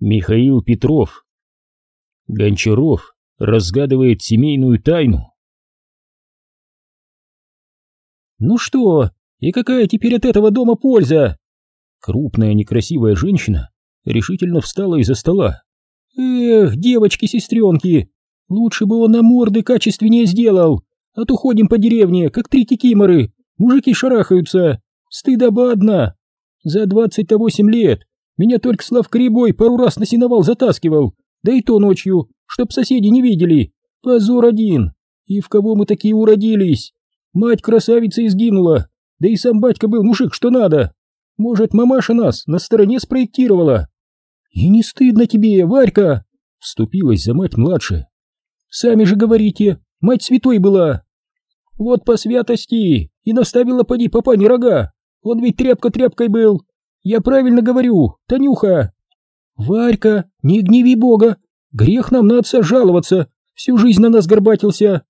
Михаил Петров. Гончаров разгадывает семейную тайну. «Ну что, и какая теперь от этого дома польза?» Крупная некрасивая женщина решительно встала из-за стола. «Эх, девочки-сестренки, лучше бы он на морды качественнее сделал, а то ходим по деревне, как три кикиморы, мужики шарахаются, стыдоба одна. За двадцать-то восемь лет меня только Славка Рябой пару раз на сеновал затаскивал, да и то ночью, чтоб соседи не видели. Позор один. И в кого мы такие уродились? Мать красавица изгинула, да и сам батька был мужик что надо. Может, мамаша нас на стороне спроектировала? И не стыдно тебе, Варька? Вступилась за мать младшая. Сами же говорите, мать святой была. Вот по святости и наставила поди папа не рога. Он ведь тряпка тряпкой был, я правильно говорю, Танюха. Варька, не гневи Бога. Грех нам на отца жаловаться. Всю жизнь на нас горбатился.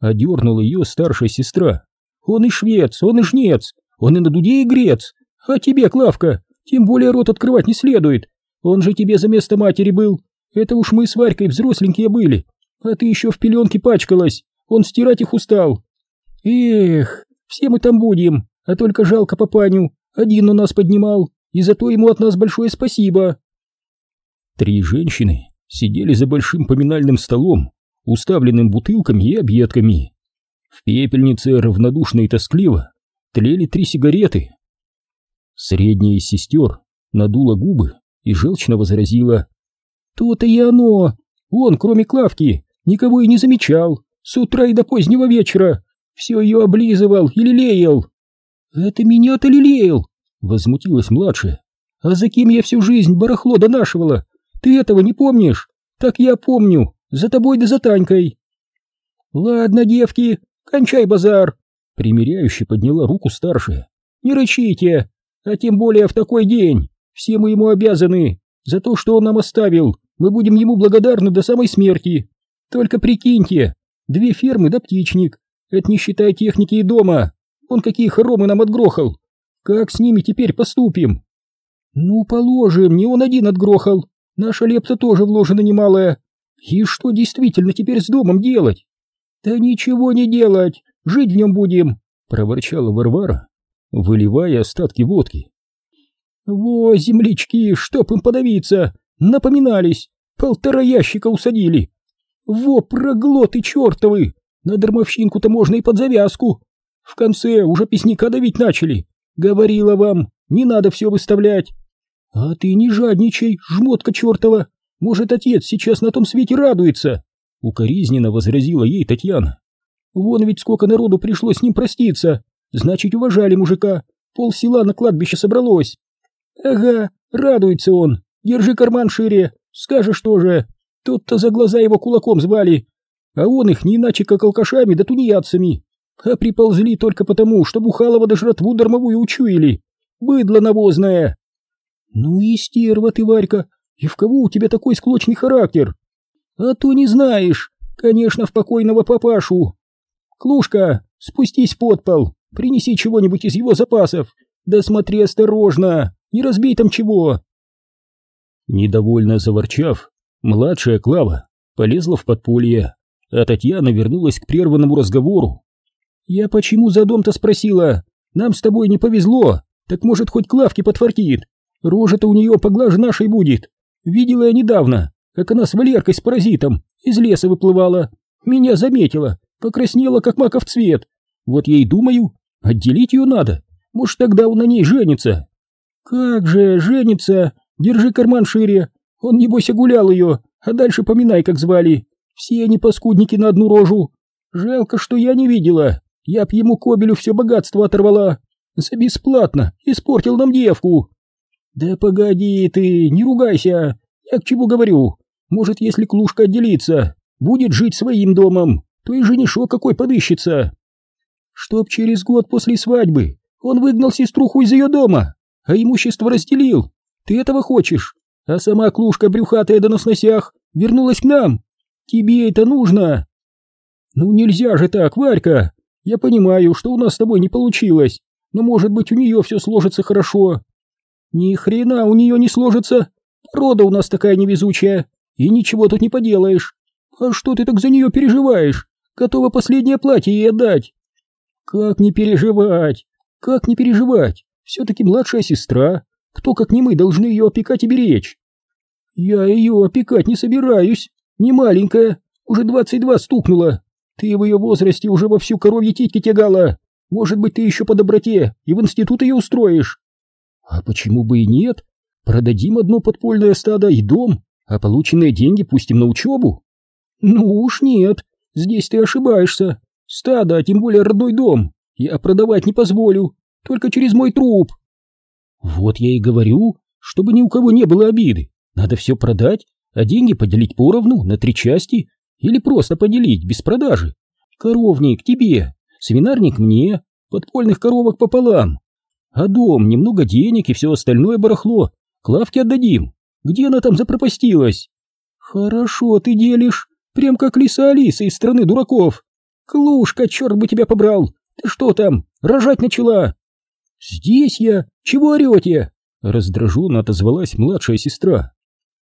Одернула ее старшая сестра. Он и швец, он и жнец, он и на дуде и грец. А тебе, Клавка, тем более рот открывать не следует. Он же тебе за место матери был. Это уж мы с Варькой взросленькие были. А ты еще в пеленке пачкалась. Он стирать их устал. Эх, все мы там будем, а только жалко папаню. Один у нас поднимал, и зато ему от нас большое спасибо. Три женщины сидели за большим поминальным столом, уставленным бутылками и объедками. В пепельнице равнодушно и тоскливо тлели три сигареты. Средняя из сестер надула губы и желчно возразила. «То-то и оно! Он, кроме Клавки, никого и не замечал. С утра и до позднего вечера. Все ее облизывал и лелеял. «Это меня-то лелеял!» — возмутилась младшая. «А за кем я всю жизнь барахло донашивала? Ты этого не помнишь? Так я помню, за тобой да за Танькой!» «Ладно, девки, кончай базар!» Примеряюще подняла руку старшая. «Не рычите, а тем более в такой день. Все мы ему обязаны. За то, что он нам оставил, мы будем ему благодарны до самой смерти. Только прикиньте, две фермы да птичник. Это не считая техники и дома. Он какие хоромы нам отгрохал! Как с ними теперь поступим? Ну, положим, не он один отгрохал. Наша лепта тоже вложена немалая. И что действительно теперь с домом делать? Да ничего не делать, жить в нем будем, проворчала Варвара, выливая остатки водки. Во, землячки, чтоб им подавиться, напоминались, полтора ящика усадили. Во, проглоты чертовы, на дармовщинку-то можно и под завязку. В конце уже песника давить начали. Говорила вам, не надо все выставлять. А ты не жадничай, жмотка чертова. Может, отец сейчас на том свете радуется. Укоризненно возразила ей Татьяна. Вон ведь сколько народу пришлось с ним проститься. Значит, уважали мужика. Пол села на кладбище собралось. Ага, радуется он. Держи карман шире. Скажешь тоже. Тот-то за глаза его кулаком звали. А он их не иначе, как алкашами да тунеядцами а приползли только потому, что Бухалова до жратву дармовую учуяли. Быдло навозное. Ну и стерва ты, Варька, и в кого у тебя такой склочный характер? А то не знаешь, конечно, в покойного папашу. Клушка, спустись в подпол, принеси чего-нибудь из его запасов, да смотри осторожно, не разбей там чего. Недовольно заворчав, младшая Клава полезла в подполье, а Татьяна вернулась к прерванному разговору. «Я почему за дом-то спросила? Нам с тобой не повезло, так может хоть Клавки подфартит. Рожа-то у нее поглаже нашей будет. Видела я недавно, как она с Валеркой с паразитом из леса выплывала. Меня заметила, покраснела, как маков цвет. Вот я и думаю, отделить ее надо. Может, тогда он на ней женится». «Как же, женится? Держи карман шире. Он, небось, гулял ее, а дальше поминай, как звали. Все они паскудники на одну рожу. Жалко, что я не видела. Я б ему Кобелю все богатство оторвала. За бесплатно испортил нам девку. Да погоди ты, не ругайся. Я к чему говорю? Может, если Клушка отделится, будет жить своим домом, то и женишок какой подыщется. Чтоб через год после свадьбы он выгнал сеструху из ее дома, а имущество разделил. Ты этого хочешь? А сама Клушка брюхатая да на сносях вернулась к нам. Тебе это нужно? Ну нельзя же так, Варька. Я понимаю, что у нас с тобой не получилось, но, может быть, у нее все сложится хорошо. Ни хрена у нее не сложится. Порода у нас такая невезучая, и ничего тут не поделаешь. А что ты так за нее переживаешь? Готова последнее платье ей отдать. Как не переживать? Как не переживать? Все-таки младшая сестра. Кто, как не мы, должны ее опекать и беречь? Я ее опекать не собираюсь. Не маленькая, уже двадцать два стукнула. Ты в ее возрасте уже во всю коровьи титьки тягала. Может быть, ты еще по доброте и в институт ее устроишь. А почему бы и нет? Продадим одно подпольное стадо и дом, а полученные деньги пустим на учебу. Ну уж нет, здесь ты ошибаешься. Стадо, а тем более родной дом, я продавать не позволю, только через мой труп. Вот я и говорю, чтобы ни у кого не было обиды. Надо все продать, а деньги поделить поровну на три части или просто поделить без продажи. Коровник тебе, свинарник мне, подпольных коровок пополам. А дом, немного денег и все остальное барахло Клавке отдадим. Где она там запропастилась? Хорошо ты делишь, прям как лиса Алиса из страны дураков. Клушка, черт бы тебя побрал. Ты что там, рожать начала? Здесь я. Чего орете? Раздраженно отозвалась младшая сестра.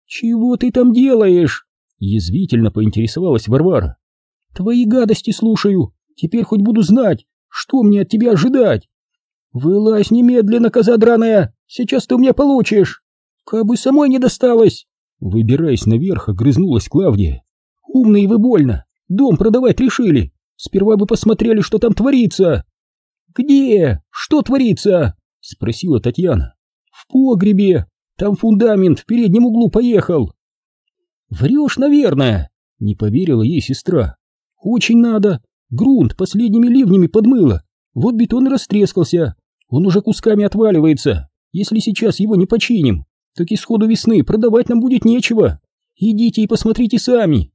Чего ты там делаешь? Язвительно поинтересовалась Варвара. Твои гадости слушаю. Теперь хоть буду знать, что мне от тебя ожидать. Вылазь немедленно, коза драная. Сейчас ты у меня получишь. Кабы самой не досталось. Выбираясь наверх, огрызнулась Клавдия. Умные вы больно. Дом продавать решили. Сперва бы посмотрели, что там творится. Где? Что творится? Спросила Татьяна. В погребе. Там фундамент в переднем углу поехал. Врешь, наверное. Не поверила ей сестра. Очень надо. Грунт последними ливнями подмыло. Вот бетон и растрескался. Он уже кусками отваливается. Если сейчас его не починим, так исходу весны продавать нам будет нечего. Идите и посмотрите сами.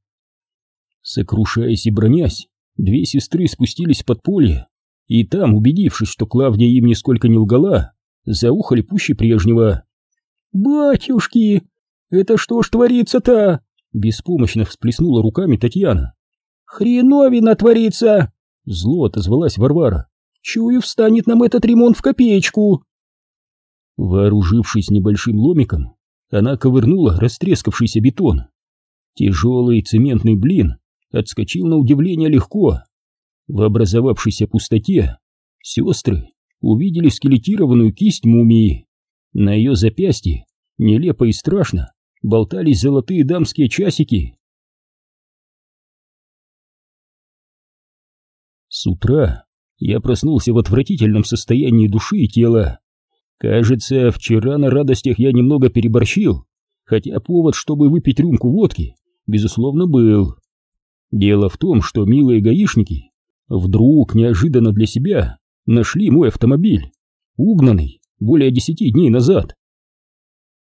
Сокрушаясь и бронясь, две сестры спустились под поле, и там, убедившись, что Клавдия им нисколько не лгала, заухали пуще прежнего. «Батюшки, это что ж творится-то?» Беспомощно всплеснула руками Татьяна. «Хреновина творится!» Зло отозвалась Варвара. «Чую, встанет нам этот ремонт в копеечку!» Вооружившись небольшим ломиком, она ковырнула растрескавшийся бетон. Тяжелый цементный блин отскочил на удивление легко. В образовавшейся пустоте сестры увидели скелетированную кисть мумии. На ее запястье, нелепо и страшно, болтались золотые дамские часики. С утра я проснулся в отвратительном состоянии души и тела. Кажется, вчера на радостях я немного переборщил, хотя повод, чтобы выпить рюмку водки, безусловно, был. Дело в том, что милые гаишники вдруг неожиданно для себя нашли мой автомобиль, угнанный более десяти дней назад.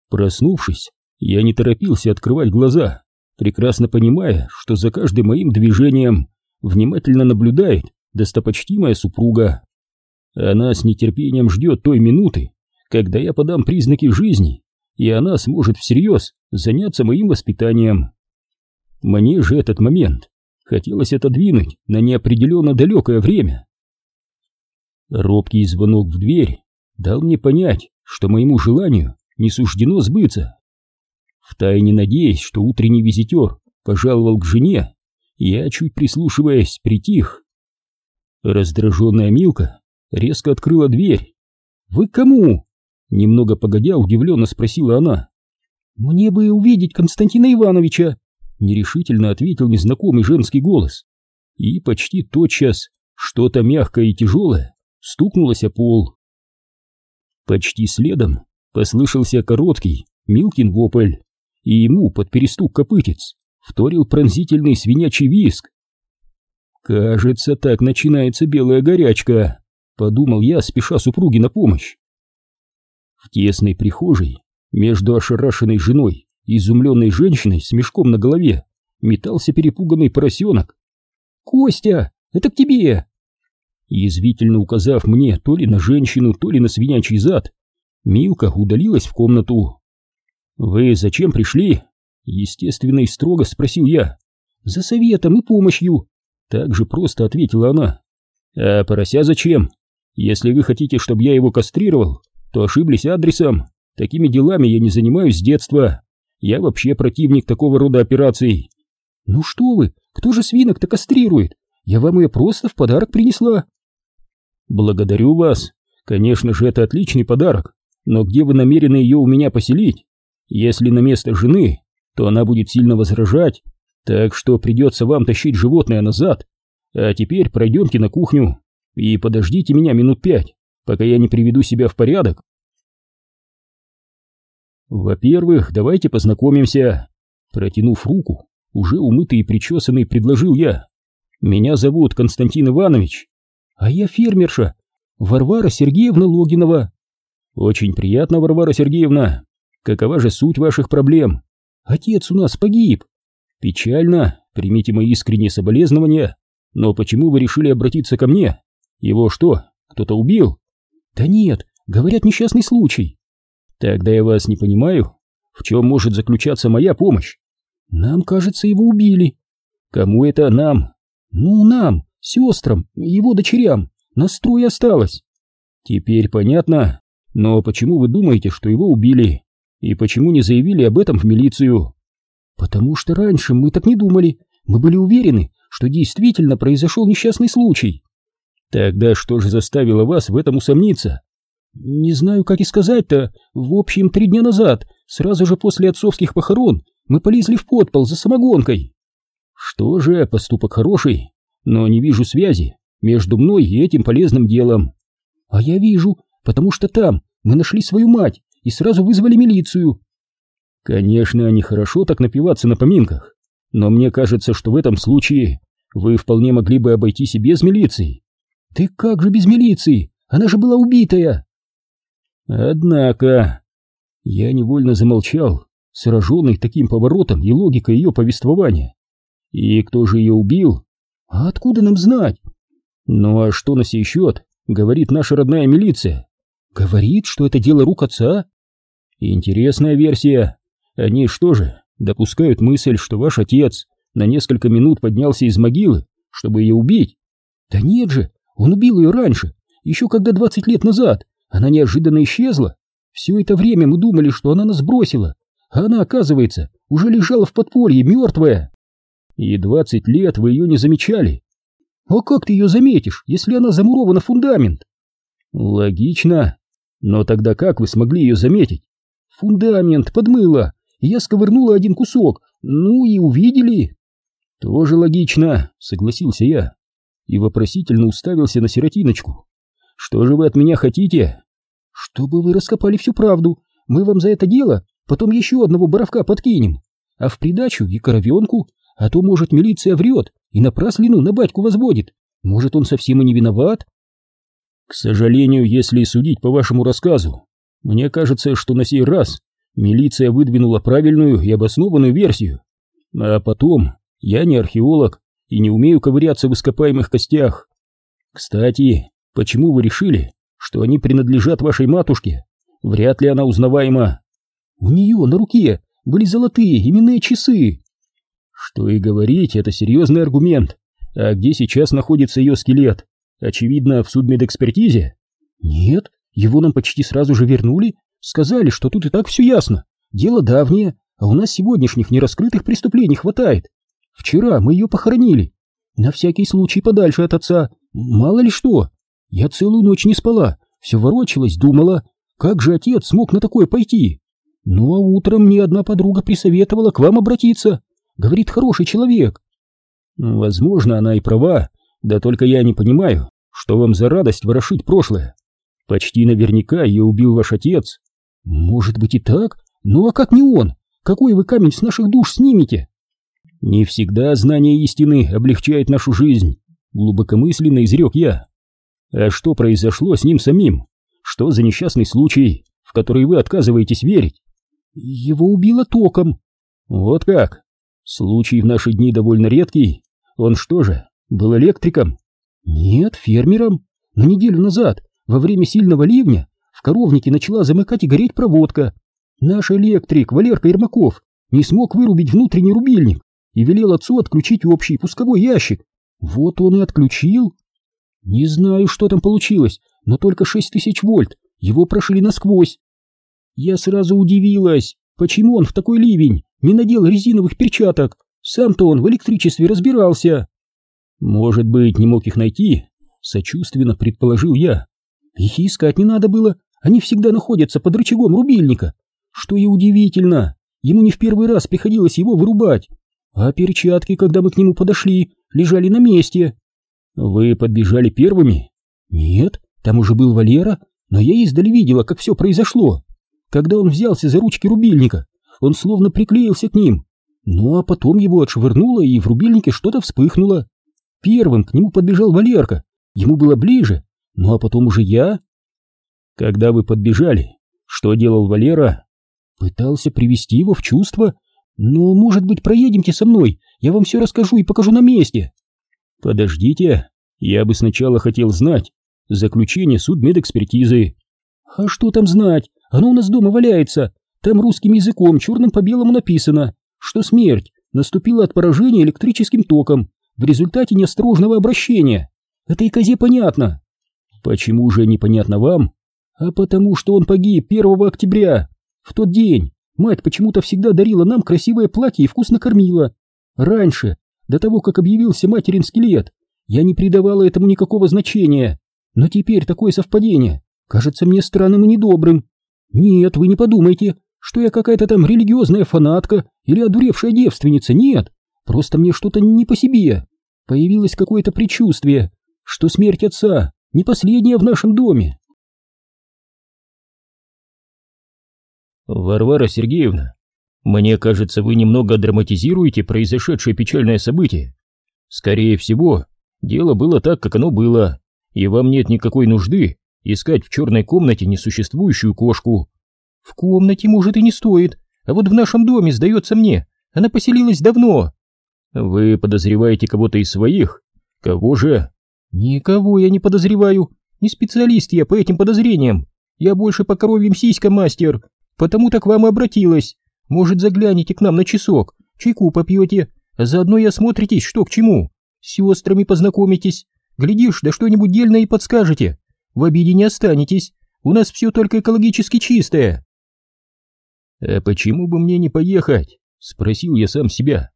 Проснувшись, я не торопился открывать глаза, прекрасно понимая, что за каждым моим движением внимательно наблюдает достопочтимая супруга. Она с нетерпением ждет той минуты, когда я подам признаки жизни, и она сможет всерьез заняться моим воспитанием. Мне же этот момент хотелось отодвинуть на неопределенно далекое время. Робкий звонок в дверь дал мне понять, что моему желанию не суждено сбыться. Втайне надеясь, что утренний визитер пожаловал к жене, я, чуть прислушиваясь, притих. Раздраженная Милка резко открыла дверь. «Вы кому?» Немного погодя, удивленно спросила она. «Мне бы увидеть Константина Ивановича!» Нерешительно ответил незнакомый женский голос. И почти тотчас что-то мягкое и тяжелое стукнулось о пол. Почти следом послышался короткий Милкин вопль, и ему под перестук копытец вторил пронзительный свинячий виск. «Кажется, так начинается белая горячка», — подумал я, спеша супруге на помощь. В тесной прихожей, между ошарашенной женой и изумленной женщиной с мешком на голове, метался перепуганный поросенок. «Костя, это к тебе!» Язвительно указав мне то ли на женщину, то ли на свинячий зад, Милка удалилась в комнату. «Вы зачем пришли?» Естественно и строго спросил я. «За советом и помощью!» Так же просто ответила она. «А порося зачем? Если вы хотите, чтобы я его кастрировал, то ошиблись адресом. Такими делами я не занимаюсь с детства. Я вообще противник такого рода операций. Ну что вы, кто же свинок-то кастрирует? Я вам ее просто в подарок принесла. Благодарю вас. Конечно же, это отличный подарок. Но где вы намерены ее у меня поселить? Если на место жены, то она будет сильно возражать, так что придется вам тащить животное назад. А теперь пройдемте на кухню и подождите меня минут пять, пока я не приведу себя в порядок. Во-первых, давайте познакомимся. Протянув руку, уже умытый и причесанный, предложил я. Меня зовут Константин Иванович. А я фермерша, Варвара Сергеевна Логинова. Очень приятно, Варвара Сергеевна. Какова же суть ваших проблем? Отец у нас погиб. Печально, примите мои искренние соболезнования. Но почему вы решили обратиться ко мне? Его что, кто-то убил? Да нет, говорят, несчастный случай. Тогда я вас не понимаю. В чем может заключаться моя помощь? Нам, кажется, его убили. Кому это нам? Ну, нам, сестрам, его дочерям. Нас трое осталось. Теперь понятно. Но почему вы думаете, что его убили? И почему не заявили об этом в милицию? Потому что раньше мы так не думали. Мы были уверены, что действительно произошел несчастный случай. Тогда что же заставило вас в этом усомниться? Не знаю, как и сказать-то. В общем, три дня назад, сразу же после отцовских похорон, мы полезли в подпол за самогонкой. Что же, поступок хороший, но не вижу связи между мной и этим полезным делом. А я вижу, потому что там мы нашли свою мать и сразу вызвали милицию. Конечно, нехорошо так напиваться на поминках, но мне кажется, что в этом случае вы вполне могли бы обойтись и без милиции. Ты как же без милиции? Она же была убитая. Однако... Я невольно замолчал, сраженный таким поворотом и логикой ее повествования. И кто же ее убил? А откуда нам знать? Ну а что на сей счет говорит наша родная милиция? Говорит, что это дело рук отца? Интересная версия. Они что же, допускают мысль, что ваш отец на несколько минут поднялся из могилы, чтобы ее убить? Да нет же, он убил ее раньше, еще когда двадцать лет назад. Она неожиданно исчезла. Все это время мы думали, что она нас бросила, а она, оказывается, уже лежала в подполье, мертвая. И двадцать лет вы ее не замечали. А как ты ее заметишь, если она замурована в фундамент? Логично. Но тогда как вы смогли ее заметить? Фундамент подмыло, и я сковырнула один кусок, ну и увидели. Тоже логично, согласился я и вопросительно уставился на сиротиночку. Что же вы от меня хотите? Чтобы вы раскопали всю правду. Мы вам за это дело потом еще одного боровка подкинем, а в придачу и коровенку, а то, может, милиция врет и напраслину на батьку возводит. Может, он совсем и не виноват? К сожалению, если судить по вашему рассказу, мне кажется, что на сей раз милиция выдвинула правильную и обоснованную версию. А потом, я не археолог и не умею ковыряться в ископаемых костях. Кстати, почему вы решили, что они принадлежат вашей матушке? Вряд ли она узнаваема. У нее на руке были золотые именные часы. Что и говорить, это серьезный аргумент. А где сейчас находится ее скелет? Очевидно, в судмедэкспертизе? Нет, его нам почти сразу же вернули. Сказали, что тут и так все ясно. Дело давнее, а у нас сегодняшних нераскрытых преступлений хватает. Вчера мы ее похоронили. На всякий случай подальше от отца. Мало ли что. Я целую ночь не спала, все ворочалась, думала, как же отец смог на такое пойти. Ну а утром мне одна подруга присоветовала к вам обратиться. Говорит, хороший человек. Возможно, она и права, да только я не понимаю, что вам за радость ворошить прошлое. Почти наверняка ее убил ваш отец. Может быть и так, ну а как не он? Какой вы камень с наших душ снимете? Не всегда знание истины облегчает нашу жизнь, глубокомысленно изрек я. А что произошло с ним самим? Что за несчастный случай, в который вы отказываетесь верить? Его убило током. Вот как? Случай в наши дни довольно редкий. Он что же, был электриком? Нет, фермером. На неделю назад, во время сильного ливня, в коровнике начала замыкать и гореть проводка. Наш электрик, Валерка Ермаков, не смог вырубить внутренний рубильник и велел отцу отключить общий пусковой ящик. Вот он и отключил. Не знаю, что там получилось, но только шесть тысяч вольт, его прошли насквозь. Я сразу удивилась, почему он в такой ливень не надел резиновых перчаток. Сам-то он в электричестве разбирался. Может быть, не мог их найти? Сочувственно предположил я. Их искать не надо было, они всегда находятся под рычагом рубильника. Что и удивительно, ему не в первый раз приходилось его вырубать. А перчатки, когда мы к нему подошли, лежали на месте. Вы подбежали первыми? Нет, там уже был Валера, но я издали видела, как все произошло. Когда он взялся за ручки рубильника, он словно приклеился к ним. Ну а потом его отшвырнуло, и в рубильнике что-то вспыхнуло. Первым к нему подбежал Валерка, ему было ближе, ну а потом уже я. Когда вы подбежали, что делал Валера? Пытался привести его в чувство. Но, может быть, проедемте со мной, я вам все расскажу и покажу на месте. Подождите, я бы сначала хотел знать заключение судмедэкспертизы. А что там знать? Оно у нас дома валяется. Там русским языком черным по белому написано, что смерть наступила от поражения электрическим током в результате неосторожного обращения. Это и козе понятно. Почему же непонятно вам? А потому что он погиб 1 октября. В тот день мать почему-то всегда дарила нам красивое платье и вкусно кормила. Раньше, до того, как объявился материн скелет, я не придавала этому никакого значения. Но теперь такое совпадение кажется мне странным и недобрым. Нет, вы не подумайте, что я какая-то там религиозная фанатка или одуревшая девственница, нет. Просто мне что-то не по себе. Появилось какое-то предчувствие, что смерть отца не последняя в нашем доме. Варвара Сергеевна, мне кажется, вы немного драматизируете произошедшее печальное событие. Скорее всего, дело было так, как оно было, и вам нет никакой нужды искать в черной комнате несуществующую кошку. В комнате, может, и не стоит, а вот в нашем доме, сдается мне, она поселилась давно. Вы подозреваете кого-то из своих? Кого же? Никого я не подозреваю, не специалист я по этим подозрениям. Я больше по коровьим сиськам мастер, потому так вам и обратилась. Может, загляните к нам на часок, чайку попьете, а заодно и осмотритесь, что к чему. С сестрами познакомитесь. Глядишь, да что-нибудь дельное и подскажете. В обиде не останетесь. У нас все только экологически чистое. А почему бы мне не поехать? Спросил я сам себя.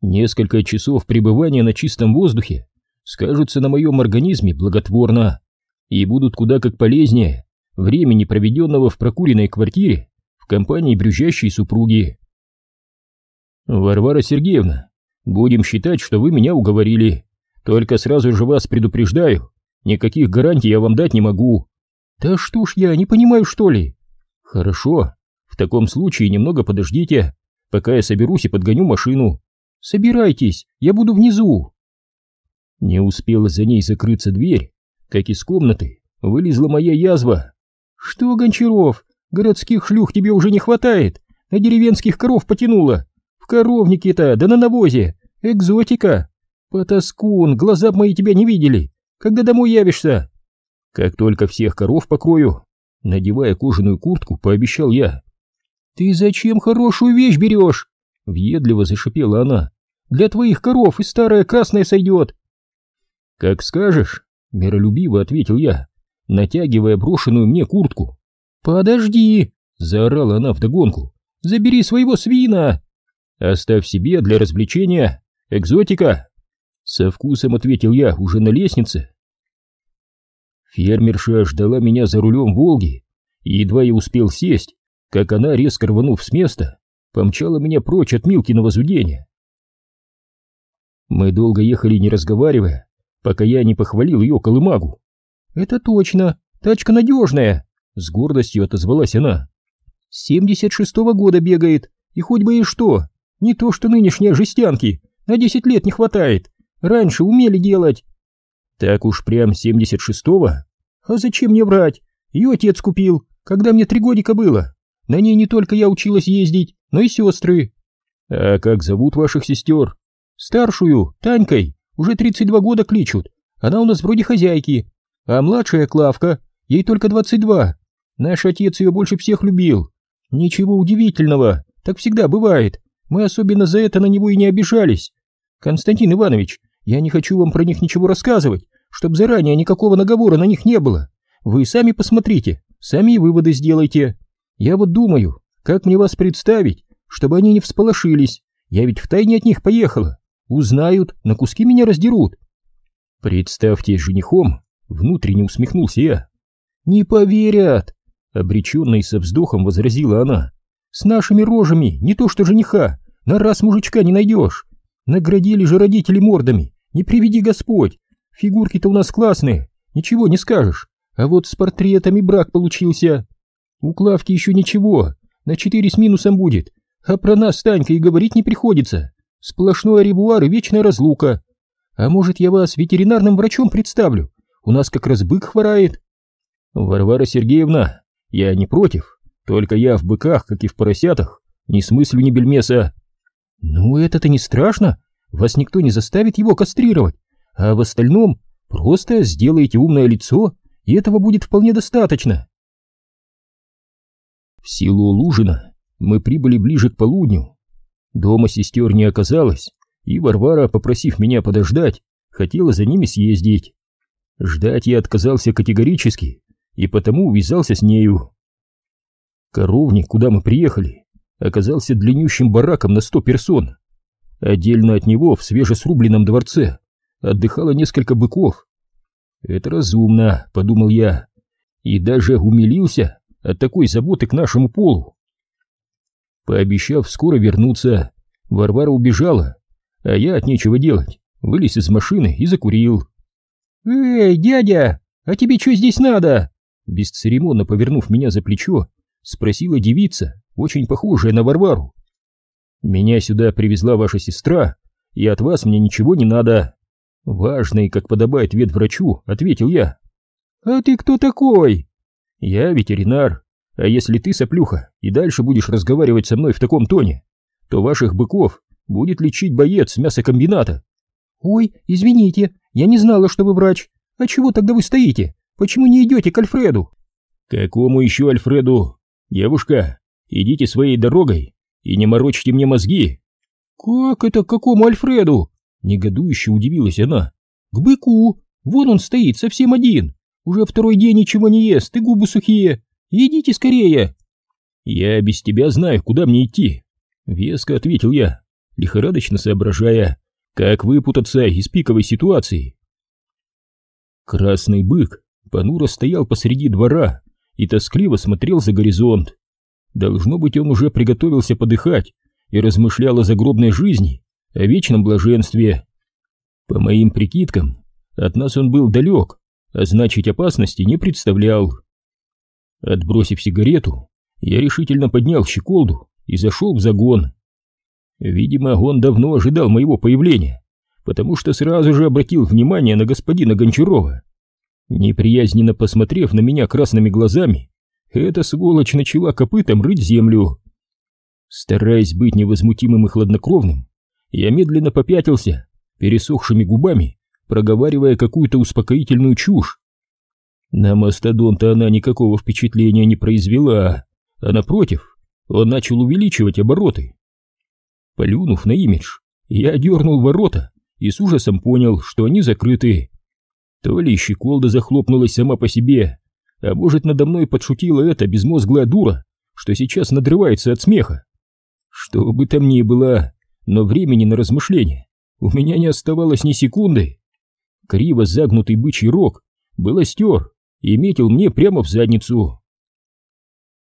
Несколько часов пребывания на чистом воздухе скажутся на моем организме благотворно и будут куда как полезнее времени, проведенного в прокуренной квартире компании брюзжащей супруги. Варвара Сергеевна, будем считать, что вы меня уговорили. Только сразу же вас предупреждаю, никаких гарантий я вам дать не могу. Да что ж я, не понимаю, что ли? Хорошо, в таком случае немного подождите, пока я соберусь и подгоню машину. Собирайтесь, я буду внизу. Не успела за ней закрыться дверь, как из комнаты вылезла моя язва. Что, Гончаров, Городских шлюх тебе уже не хватает, на деревенских коров потянуло. В коровнике-то, да на навозе, экзотика. Потаскун, глаза мои тебя не видели. Когда домой явишься? Как только всех коров покрою, надевая кожаную куртку, пообещал я. Ты зачем хорошую вещь берешь? Въедливо зашипела она. Для твоих коров и старая красная сойдет. Как скажешь, миролюбиво ответил я, натягивая брошенную мне куртку. «Подожди!» — заорала она вдогонку. «Забери своего свина!» «Оставь себе для развлечения! Экзотика!» Со вкусом ответил я уже на лестнице. Фермерша ждала меня за рулем «Волги», и едва я успел сесть, как она, резко рванув с места, помчала меня прочь от Милкиного зудения. Мы долго ехали, не разговаривая, пока я не похвалил ее колымагу. «Это точно, тачка надежная!» С гордостью отозвалась она. «Семьдесят шестого года бегает, и хоть бы и что, не то что нынешние жестянки, на десять лет не хватает, раньше умели делать». «Так уж прям семьдесят шестого?» «А зачем мне врать? Ее отец купил, когда мне три годика было. На ней не только я училась ездить, но и сестры». «А как зовут ваших сестер?» «Старшую, Танькой, уже тридцать два года кличут, она у нас вроде хозяйки, а младшая Клавка, ей только двадцать два, Наш отец ее больше всех любил. Ничего удивительного, так всегда бывает. Мы особенно за это на него и не обижались. Константин Иванович, я не хочу вам про них ничего рассказывать, чтобы заранее никакого наговора на них не было. Вы сами посмотрите, сами выводы сделайте. Я вот думаю, как мне вас представить, чтобы они не всполошились. Я ведь втайне от них поехала. Узнают, на куски меня раздерут. Представьте женихом, внутренне усмехнулся я. Не поверят, обреченно и со вздохом возразила она. С нашими рожами не то что жениха, на раз мужичка не найдешь. Наградили же родители мордами, не приведи Господь. Фигурки-то у нас классные, ничего не скажешь. А вот с портретами брак получился. У Клавки еще ничего, на четыре с минусом будет. А про нас, Танька, и говорить не приходится. Сплошной ревуар и вечная разлука. А может, я вас ветеринарным врачом представлю? У нас как раз бык хворает. Варвара Сергеевна, я не против. Только я в быках, как и в поросятах, не смыслю ни бельмеса. Ну, это-то не страшно. Вас никто не заставит его кастрировать. А в остальном просто сделайте умное лицо, и этого будет вполне достаточно. В село Лужино мы прибыли ближе к полудню. Дома сестер не оказалось, и Варвара, попросив меня подождать, хотела за ними съездить. Ждать я отказался категорически, и потому увязался с нею. Коровник, куда мы приехали, оказался длиннющим бараком на сто персон. Отдельно от него, в свежесрубленном дворце, отдыхало несколько быков. «Это разумно», — подумал я, и даже умилился от такой заботы к нашему полу. Пообещав скоро вернуться, Варвара убежала, а я от нечего делать вылез из машины и закурил. «Эй, дядя, а тебе что здесь надо?» Бесцеремонно повернув меня за плечо, спросила девица, очень похожая на Варвару. «Меня сюда привезла ваша сестра, и от вас мне ничего не надо». Важный, как подобает ветврачу, ответил я. «А ты кто такой?» «Я ветеринар, а если ты, соплюха, и дальше будешь разговаривать со мной в таком тоне, то ваших быков будет лечить боец мясокомбината». «Ой, извините, я не знала, что вы врач. А чего тогда вы стоите? Почему не идете к Альфреду?» «Какому еще Альфреду? Девушка, идите своей дорогой и не морочьте мне мозги». «Как это к какому Альфреду?» Негодующе удивилась она. «К быку! Вон он стоит, совсем один. Уже второй день ничего не ест, и губы сухие. Идите скорее!» «Я без тебя знаю, куда мне идти», — веско ответил я, лихорадочно соображая, как выпутаться из пиковой ситуации. Красный бык понуро стоял посреди двора и тоскливо смотрел за горизонт. Должно быть, он уже приготовился подыхать и размышлял о загробной жизни, о вечном блаженстве. По моим прикидкам, от нас он был далек, а значит опасности не представлял. Отбросив сигарету, я решительно поднял щеколду и зашел в загон. Видимо, он давно ожидал моего появления, потому что сразу же обратил внимание на господина Гончарова. Неприязненно посмотрев на меня красными глазами, эта сволочь начала копытом рыть землю. Стараясь быть невозмутимым и хладнокровным, я медленно попятился, пересохшими губами, проговаривая какую-то успокоительную чушь. На мастодонта она никакого впечатления не произвела, а напротив, он начал увеличивать обороты. Полюнув на имидж, я дернул ворота и с ужасом понял, что они закрыты. То ли щеколда захлопнулась сама по себе, а может надо мной подшутила эта безмозглая дура, что сейчас надрывается от смеха. Что бы там ни было, но времени на размышления у меня не оставалось ни секунды. Криво загнутый бычий рог был остер и метил мне прямо в задницу.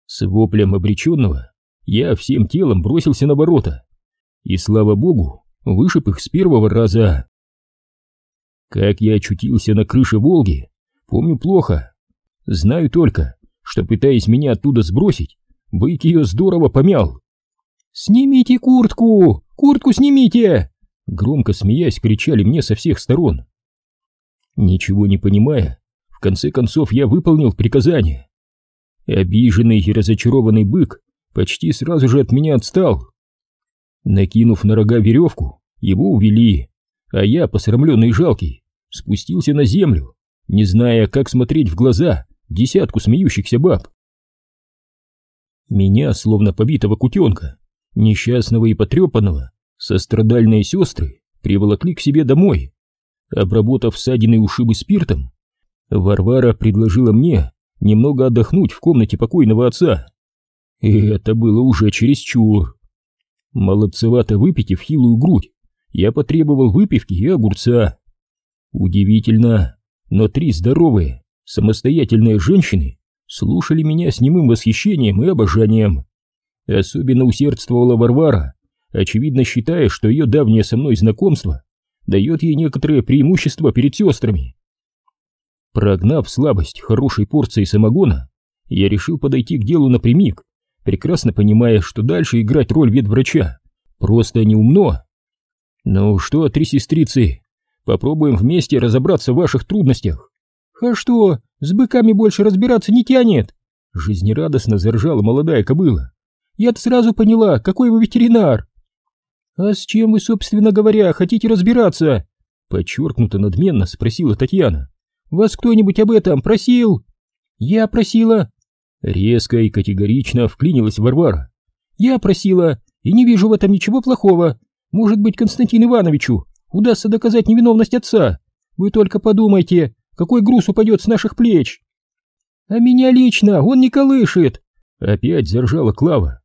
С воплем обреченного я всем телом бросился на ворота и, слава богу, вышиб их с первого раза. Как я очутился на крыше Волги, помню плохо. Знаю только, что, пытаясь меня оттуда сбросить, бык ее здорово помял. «Снимите куртку! Куртку снимите!» Громко смеясь, кричали мне со всех сторон. Ничего не понимая, конце концов я выполнил приказание. Обиженный и разочарованный бык почти сразу же от меня отстал. Накинув на рога веревку, его увели, а я, посрамленный и жалкий, спустился на землю, не зная, как смотреть в глаза десятку смеющихся баб. Меня, словно побитого кутенка, несчастного и потрепанного, сострадальные сестры приволокли к себе домой. Обработав ссадины и ушибы спиртом, Варвара предложила мне немного отдохнуть в комнате покойного отца. И это было уже чересчур. Молодцевато выпитив хилую грудь, я потребовал выпивки и огурца. Удивительно, но три здоровые, самостоятельные женщины слушали меня с немым восхищением и обожанием. Особенно усердствовала Варвара, очевидно считая, что ее давнее со мной знакомство дает ей некоторые преимущества перед сестрами. Прогнав слабость хорошей порции самогона, я решил подойти к делу напрямик, прекрасно понимая, что дальше играть роль ветврача просто неумно. Ну что, три сестрицы, попробуем вместе разобраться в ваших трудностях. А что, с быками больше разбираться не тянет? Жизнерадостно заржала молодая кобыла. Я-то сразу поняла, какой вы ветеринар. А с чем вы, собственно говоря, хотите разбираться? Подчеркнуто надменно спросила Татьяна. Вас кто-нибудь об этом просил? Я просила. Резко и категорично вклинилась Варвара. Я просила, и не вижу в этом ничего плохого. Может быть, Константин Ивановичу удастся доказать невиновность отца. Вы только подумайте, какой груз упадет с наших плеч. А меня лично он не колышет. Опять заржала Клава.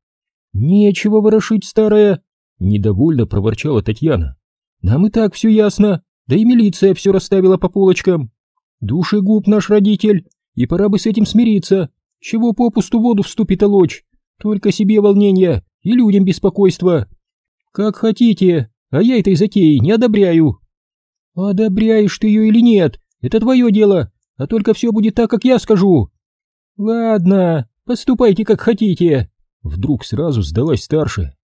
Нечего ворошить, старая. Недовольно проворчала Татьяна. Нам и так все ясно, да и милиция все расставила по полочкам. Душегуб наш родитель, и пора бы с этим смириться. Чего попусту воду вступит олочь? Только себе волнение и людям беспокойство. Как хотите, а я этой затеи не одобряю. Одобряешь ты ее или нет, это твое дело, а только все будет так, как я скажу. Ладно, поступайте как хотите. Вдруг сразу сдалась старшая.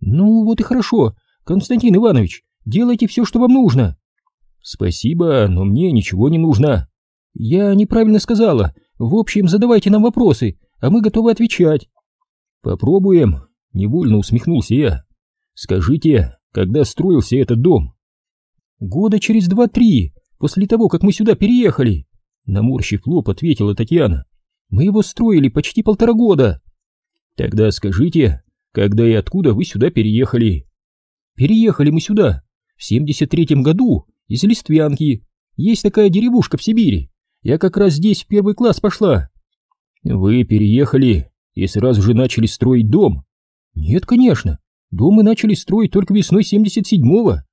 Ну вот и хорошо, Константин Иванович, делайте все, что вам нужно. Спасибо, но мне ничего не нужно. Я неправильно сказала. В общем, задавайте нам вопросы, а мы готовы отвечать. Попробуем, невольно усмехнулся я. Скажите, когда строился этот дом? Года через два-три, после того, как мы сюда переехали. Наморщив лоб, ответила Татьяна. Мы его строили почти полтора года. Тогда скажите, когда и откуда вы сюда переехали? Переехали мы сюда в семьдесят третьем году из Листвянки. Есть такая деревушка в Сибири. Я как раз здесь в первый класс пошла. Вы переехали и сразу же начали строить дом? Нет, конечно. Дом мы начали строить только весной семьдесят седьмого,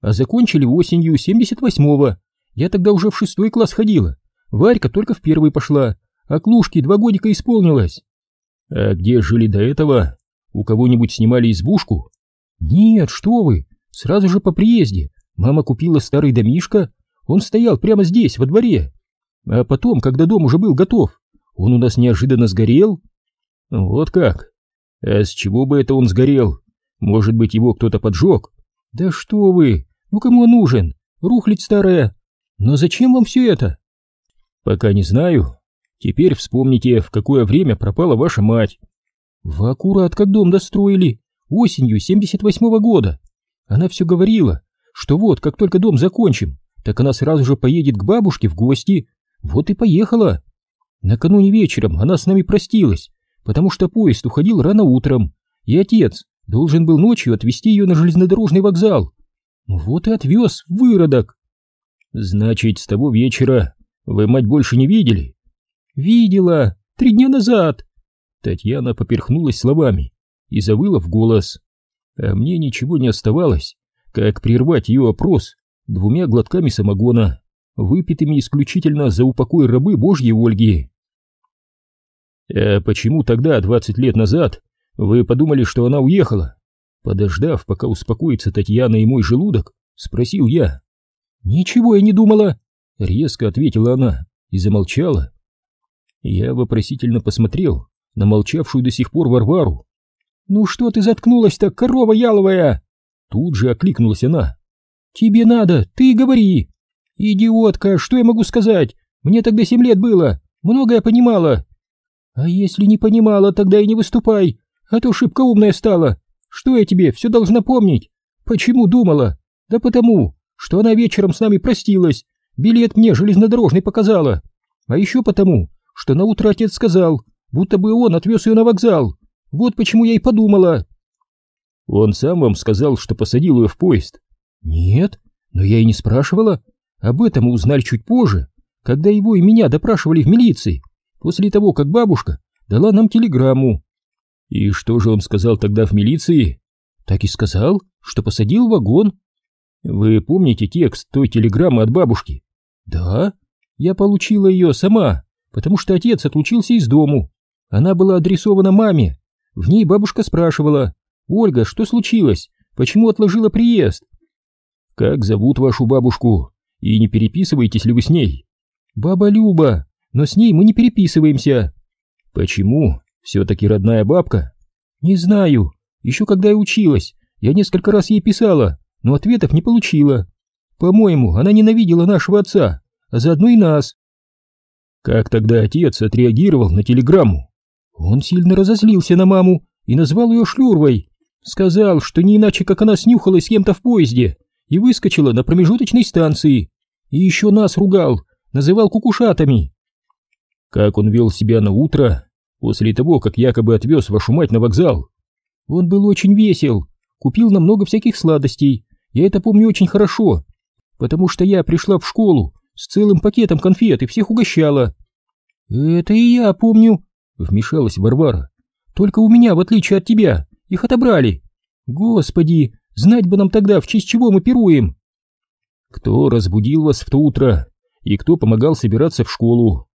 а закончили осенью семьдесят восьмого. Я тогда уже в шестой класс ходила. Варька только в первый пошла, а Клушке два годика исполнилось. А где жили до этого? У кого-нибудь снимали избушку? Нет, что вы, сразу же по приезде. Мама купила старый домишко, он стоял прямо здесь, во дворе. А потом, когда дом уже был готов, он у нас неожиданно сгорел. Вот как? А с чего бы это он сгорел? Может быть, его кто-то поджег? Да что вы, ну кому он нужен? Рухлить старая. Но зачем вам все это? Пока не знаю. Теперь вспомните, в какое время пропала ваша мать. Вы аккурат как дом достроили, осенью 78-го года. Она все говорила, что вот, как только дом закончим, так она сразу же поедет к бабушке в гости. Вот и поехала. Накануне вечером она с нами простилась, потому что поезд уходил рано утром, и отец должен был ночью отвезти ее на железнодорожный вокзал. Вот и отвез, выродок. Значит, с того вечера вы мать больше не видели? Видела, три дня назад. Татьяна поперхнулась словами и завыла в голос. А мне ничего не оставалось, как прервать ее опрос двумя глотками самогона, выпитыми исключительно за упокой рабы Божьей Ольги. «А почему тогда, двадцать лет назад, вы подумали, что она уехала?» Подождав, пока успокоится Татьяна и мой желудок, спросил я. «Ничего я не думала», — резко ответила она и замолчала. Я вопросительно посмотрел на молчавшую до сих пор Варвару. «Ну что ты заткнулась-то, корова яловая?» Тут же окликнулась она. «Тебе надо, ты говори!» «Идиотка, что я могу сказать? Мне тогда семь лет было, многое понимала». «А если не понимала, тогда и не выступай, а то шибко умная стала. Что я тебе все должна помнить? Почему думала? Да потому, что она вечером с нами простилась, билет мне железнодорожный показала. А еще потому, что на утро отец сказал, будто бы он отвез ее на вокзал. Вот почему я и подумала». «Он сам вам сказал, что посадил ее в поезд?» «Нет, но я и не спрашивала. Об этом мы узнали чуть позже, когда его и меня допрашивали в милиции, после того, как бабушка дала нам телеграмму. И что же он сказал тогда в милиции? Так и сказал, что посадил вагон. Вы помните текст той телеграммы от бабушки? Да, я получила ее сама, потому что отец отлучился из дому. Она была адресована маме. В ней бабушка спрашивала, «Ольга, что случилось? Почему отложила приезд?» «Как зовут вашу бабушку? И не переписываетесь ли вы с ней?» «Баба Люба, но с ней мы не переписываемся». «Почему? Все-таки родная бабка?» «Не знаю. Еще когда я училась, я несколько раз ей писала, но ответов не получила. По-моему, она ненавидела нашего отца, а заодно и нас». «Как тогда отец отреагировал на телеграмму?» Он сильно разозлился на маму и назвал ее шлюрвой. Сказал, что не иначе, как она снюхалась с кем-то в поезде и выскочила на промежуточной станции. И еще нас ругал, называл кукушатами. Как он вел себя на утро, после того, как якобы отвез вашу мать на вокзал? Он был очень весел, купил нам много всяких сладостей, я это помню очень хорошо, потому что я пришла в школу с целым пакетом конфет и всех угощала. Это и я помню, вмешалась Варвара. Только у меня, в отличие от тебя, их отобрали. Господи, знать бы нам тогда, в честь чего мы пируем. Кто разбудил вас в то утро и кто помогал собираться в школу?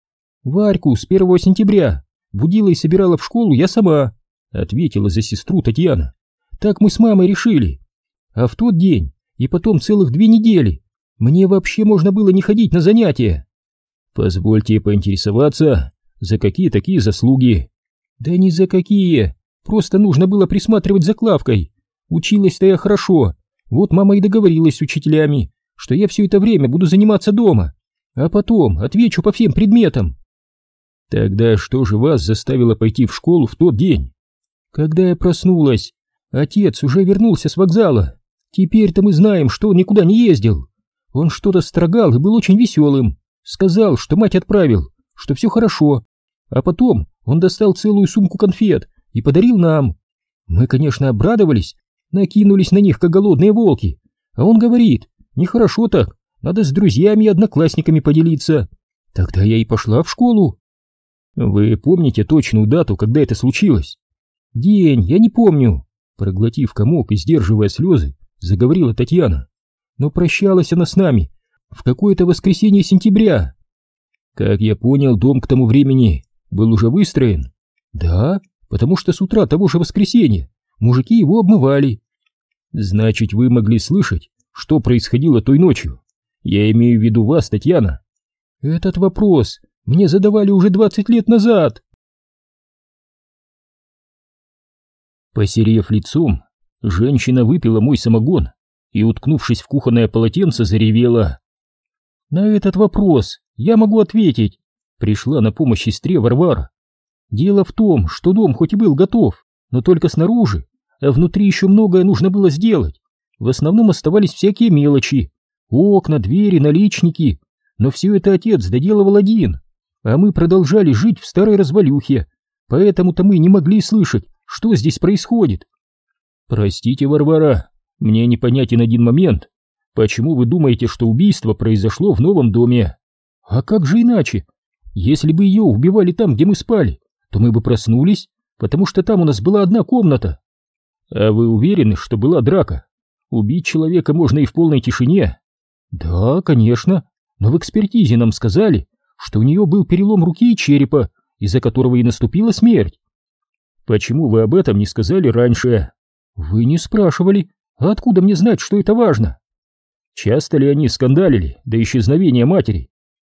Варьку с первого сентября. Будила и собирала в школу я сама, ответила за сестру Татьяна. Так мы с мамой решили. А в тот день и потом целых две недели мне вообще можно было не ходить на занятия. Позвольте поинтересоваться, за какие такие заслуги? Да не за какие. Просто нужно было присматривать за Клавкой. Училась-то я хорошо. Вот мама и договорилась с учителями, что я все это время буду заниматься дома, а потом отвечу по всем предметам. Тогда что же вас заставило пойти в школу в тот день? Когда я проснулась, отец уже вернулся с вокзала. Теперь-то мы знаем, что он никуда не ездил. Он что-то строгал и был очень веселым. Сказал, что мать отправил, что все хорошо. А потом он достал целую сумку конфет и подарил нам. Мы, конечно, обрадовались, накинулись на них, как голодные волки. А он говорит, нехорошо так, надо с друзьями и одноклассниками поделиться. Тогда я и пошла в школу. Вы помните точную дату, когда это случилось? День, я не помню. Проглотив комок и сдерживая слезы, заговорила Татьяна. Но прощалась она с нами в какое-то воскресенье сентября. Как я понял, дом к тому времени был уже выстроен? Да, потому что с утра того же воскресенья мужики его обмывали. Значит, вы могли слышать, что происходило той ночью? Я имею в виду вас, Татьяна. Этот вопрос мне задавали уже двадцать лет назад. Посерев лицом, женщина выпила мой самогон и, уткнувшись в кухонное полотенце, заревела. На этот вопрос я могу ответить. Пришла на помощь сестре Варвара. Дело в том, что дом хоть и был готов, но только снаружи, а внутри еще многое нужно было сделать. В основном оставались всякие мелочи. Окна, двери, наличники. Но все это отец доделывал один. А мы продолжали жить в старой развалюхе. Поэтому-то мы не могли слышать, что здесь происходит. Простите, Варвара, мне непонятен один момент. Почему вы думаете, что убийство произошло в новом доме? А как же иначе? Если бы ее убивали там, где мы спали, то мы бы проснулись, потому что там у нас была одна комната. А вы уверены, что была драка? Убить человека можно и в полной тишине. Да, конечно, но в экспертизе нам сказали, что у нее был перелом руки и черепа, из-за которого и наступила смерть. Почему вы об этом не сказали раньше? Вы не спрашивали, а откуда мне знать, что это важно? Часто ли они скандалили до исчезновения матери?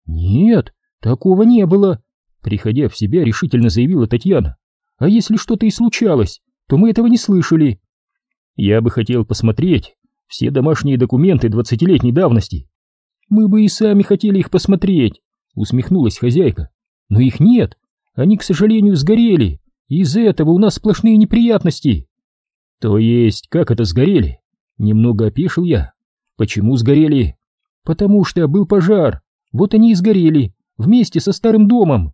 Нет, такого не было, приходя в себя, решительно заявила Татьяна. А если что-то и случалось, то мы этого не слышали. Я бы хотел посмотреть все домашние документы двадцатилетней давности. Мы бы и сами хотели их посмотреть, усмехнулась хозяйка. Но их нет, они, к сожалению, сгорели, из-за этого у нас сплошные неприятности. То есть, как это сгорели? Немного опешил я. Почему сгорели? Потому что был пожар, вот они и сгорели, вместе со старым домом.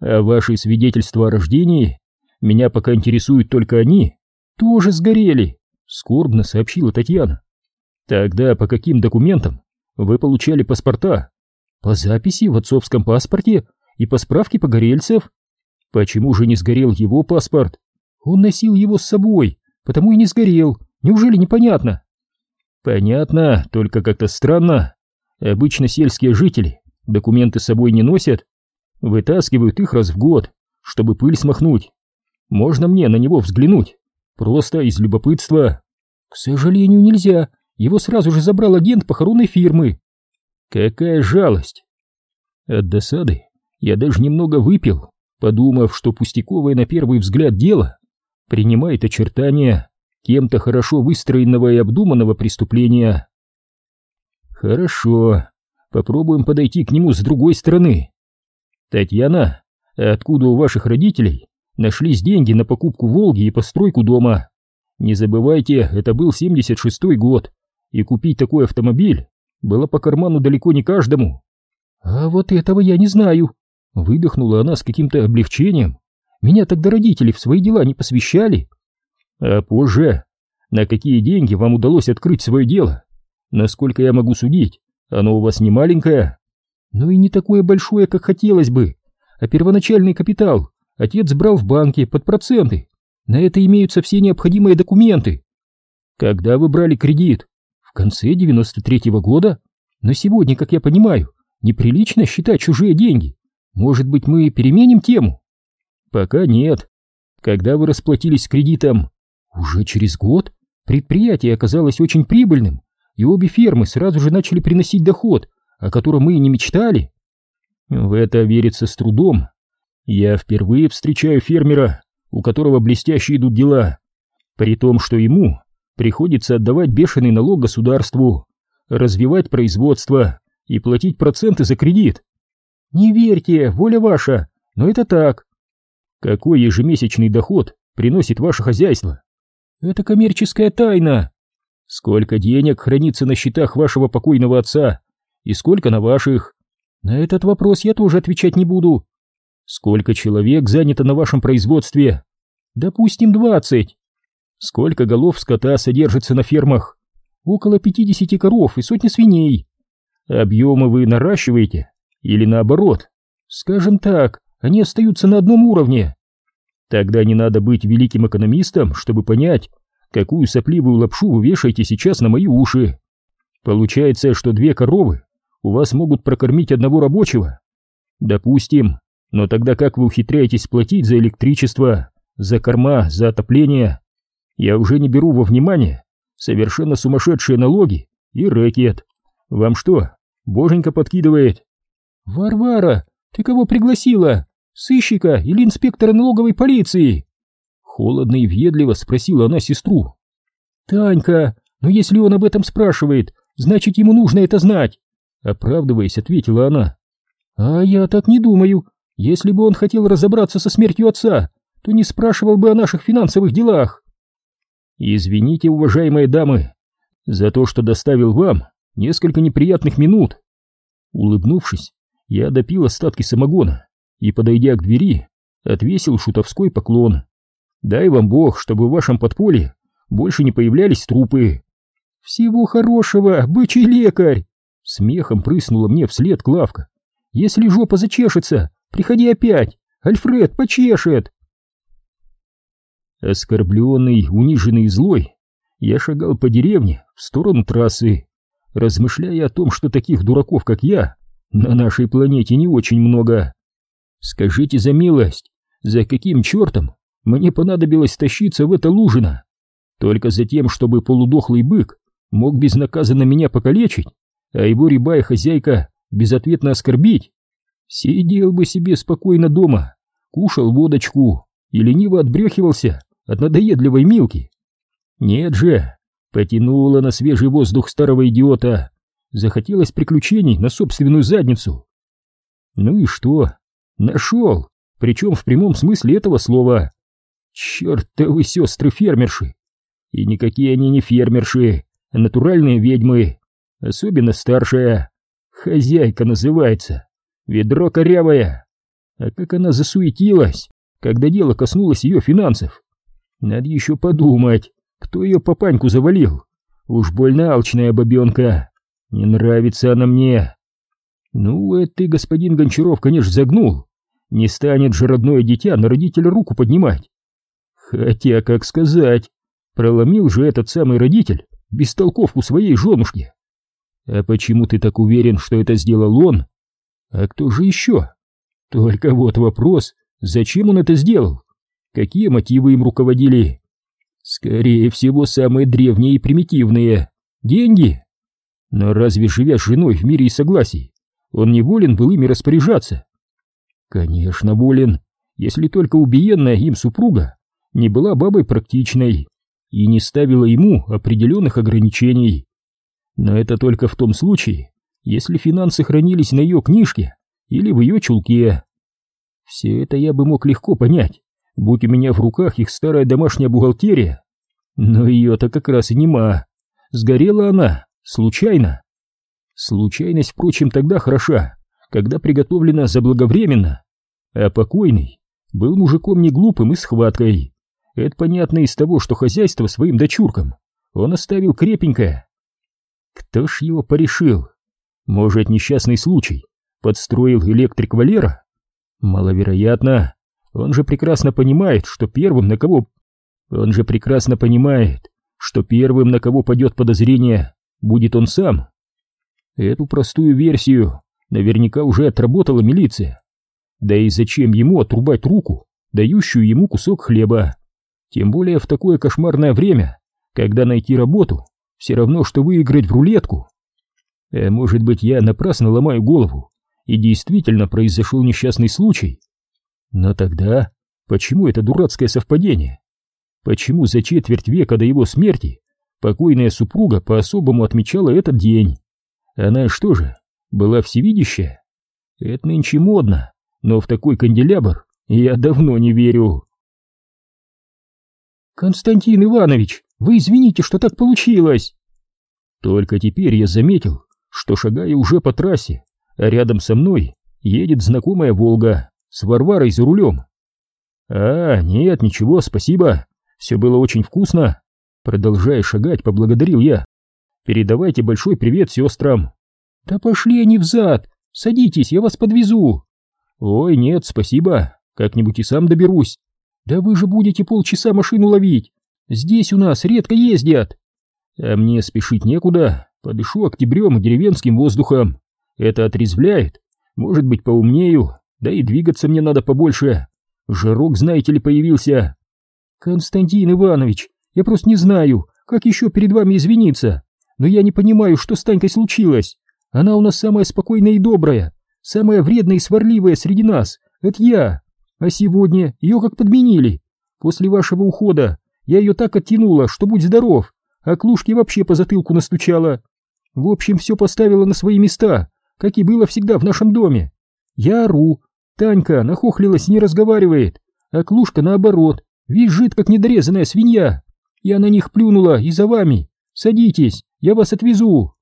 А ваши свидетельства о рождении? Меня пока интересуют только они. Тоже сгорели, скорбно сообщила Татьяна. Тогда по каким документам вы получали паспорта? По записи в отцовском паспорте и по справке погорельцев. Почему же не сгорел его паспорт? Он носил его с собой, потому и не сгорел. Неужели непонятно? Понятно, только как-то странно. Обычно сельские жители документы с собой не носят, вытаскивают их раз в год, чтобы пыль смахнуть. Можно мне на него взглянуть? Просто из любопытства. К сожалению, нельзя. Его сразу же забрал агент похоронной фирмы. Какая жалость. От досады я даже немного выпил, подумав, что пустяковое на первый взгляд дело принимает очертания кем-то хорошо выстроенного и обдуманного преступления. Хорошо, попробуем подойти к нему с другой стороны. Татьяна, откуда у ваших родителей нашлись деньги на покупку «Волги» и постройку дома? Не забывайте, это был 76-й год, и купить такой автомобиль было по карману далеко не каждому. А вот этого я не знаю. Выдохнула она с каким-то облегчением. Меня тогда родители в свои дела не посвящали. А позже, на какие деньги вам удалось открыть свое дело? Насколько я могу судить, оно у вас не маленькое. Ну и не такое большое, как хотелось бы. А первоначальный капитал отец брал в банке под проценты. На это имеются все необходимые документы. Когда вы брали кредит? В конце 93-го года. Но сегодня, как я понимаю, неприлично считать чужие деньги. Может быть, мы переменим тему? Пока нет. Когда вы расплатились с кредитом? Уже через год. Предприятие оказалось очень прибыльным, и обе фермы сразу же начали приносить доход, о котором мы и не мечтали. В это верится с трудом. Я впервые встречаю фермера, у которого блестяще идут дела, при том, что ему приходится отдавать бешеный налог государству, развивать производство и платить проценты за кредит. Не верьте, воля ваша, но это так. Какой ежемесячный доход приносит ваше хозяйство? Это коммерческая тайна. Сколько денег хранится на счетах вашего покойного отца и сколько на ваших? На этот вопрос я тоже отвечать не буду. Сколько человек занято на вашем производстве? Допустим, двадцать. Сколько голов скота содержится на фермах? Около пятидесяти коров и сотни свиней. Объемы вы наращиваете или наоборот? Скажем так, они остаются на одном уровне. Тогда не надо быть великим экономистом, чтобы понять, какую сопливую лапшу вы вешаете сейчас на мои уши. Получается, что две коровы у вас могут прокормить одного рабочего. Допустим, но тогда как вы ухитряетесь платить за электричество, за корма, за отопление? Я уже не беру во внимание совершенно сумасшедшие налоги и рэкет. Вам что, боженька подкидывает? Варвара, ты кого пригласила? Сыщика или инспектора налоговой полиции? Холодно и въедливо спросила она сестру. Танька, но если он об этом спрашивает, значит ему нужно это знать. Оправдываясь, ответила она. А я так не думаю. Если бы он хотел разобраться со смертью отца, то не спрашивал бы о наших финансовых делах. Извините, уважаемые дамы, за то, что доставил вам несколько неприятных минут. Улыбнувшись, я допил остатки самогона и, подойдя к двери, отвесил шутовской поклон. Дай вам бог, чтобы в вашем подполье больше не появлялись трупы. Всего хорошего, бычий лекарь! Смехом прыснула мне вслед Клавка. Если жопа зачешется, приходи опять, Альфред почешет. Оскорбленный, униженный и злой, я шагал по деревне в сторону трассы, размышляя о том, что таких дураков, как я, на нашей планете не очень много. Скажите за милость, за каким чертом мне понадобилось тащиться в это лужино? Только за тем, чтобы полудохлый бык мог безнаказанно меня покалечить, а его рябая хозяйка безответно оскорбить? Сидел бы себе спокойно дома, кушал водочку и лениво отбрехивался от надоедливой Милки. Нет же, потянуло на свежий воздух старого идиота, захотелось приключений на собственную задницу. Ну и что? Нашел, причем в прямом смысле этого слова. Чертовы сестры-фермерши. И никакие они не фермерши, а натуральные ведьмы, особенно старшая. Хозяйка называется, ведро корявое. А как она засуетилась, когда дело коснулось ее финансов. Надо еще подумать, кто ее папаньку завалил. Уж больно алчная бабенка. Не нравится она мне. Ну, это ты, господин Гончаров, конечно, загнул. Не станет же родное дитя на родителя руку поднимать. Хотя, как сказать, проломил же этот самый родитель бестолковку своей женушки. А почему ты так уверен, что это сделал он? А кто же еще? Только вот вопрос, зачем он это сделал? Какие мотивы им руководили? Скорее всего, самые древние и примитивные. Деньги. Но разве живя с женой в мире и согласии, он не волен был ими распоряжаться? Конечно, волен, если только убиенная им супруга не была бабой практичной и не ставила ему определенных ограничений. Но это только в том случае, если финансы хранились на ее книжке или в ее чулке. Все это я бы мог легко понять, будь у меня в руках их старая домашняя бухгалтерия. Но ее-то как раз и нема. Сгорела она, случайно. Случайность, впрочем, тогда хороша, когда приготовлена заблаговременно. А покойный был мужиком не глупым и схваткой. Это понятно из того, что хозяйство своим дочуркам он оставил крепенькое. Кто ж его порешил? Может, несчастный случай подстроил электрик Валера? Маловероятно. Он же прекрасно понимает, что первым, на кого... Он же прекрасно понимает, что первым, на кого падет подозрение, будет он сам. Эту простую версию наверняка уже отработала милиция. Да и зачем ему отрубать руку, дающую ему кусок хлеба? Тем более в такое кошмарное время, когда найти работу все равно, что выиграть в рулетку. А может быть, я напрасно ломаю голову, и действительно произошел несчастный случай. Но тогда почему это дурацкое совпадение? Почему за четверть века до его смерти покойная супруга по-особому отмечала этот день? Она что же, была всевидящая? Это нынче модно, но в такой канделябр я давно не верю. «Константин Иванович, вы извините, что так получилось!» Только теперь я заметил, что шагаю уже по трассе, а рядом со мной едет знакомая «Волга» с Варварой за рулем. «А, нет, ничего, спасибо, все было очень вкусно», продолжая шагать, поблагодарил я. «Передавайте большой привет сестрам». «Да пошли они взад, садитесь, я вас подвезу». «Ой, нет, спасибо, как-нибудь и сам доберусь». «Да вы же будете полчаса машину ловить, здесь у нас редко ездят». «А мне спешить некуда, подышу октябрем и деревенским воздухом. Это отрезвляет, может быть, поумнею, да и двигаться мне надо побольше. Жирок, знаете ли, появился. Константин Иванович, я просто не знаю, как еще перед вами извиниться. Но я не понимаю, что с Танькой случилось. Она у нас самая спокойная и добрая, самая вредная и сварливая среди нас. Это я. А сегодня ее как подменили. После вашего ухода я ее так оттянула, что будь здоров, а клушки вообще по затылку настучала. В общем, все поставила на свои места, как и было всегда в нашем доме. Я ору, Танька нахохлилась не разговаривает, а Клушка наоборот, визжит, как недорезанная свинья. Я на них плюнула и за вами. Садитесь, я вас отвезу.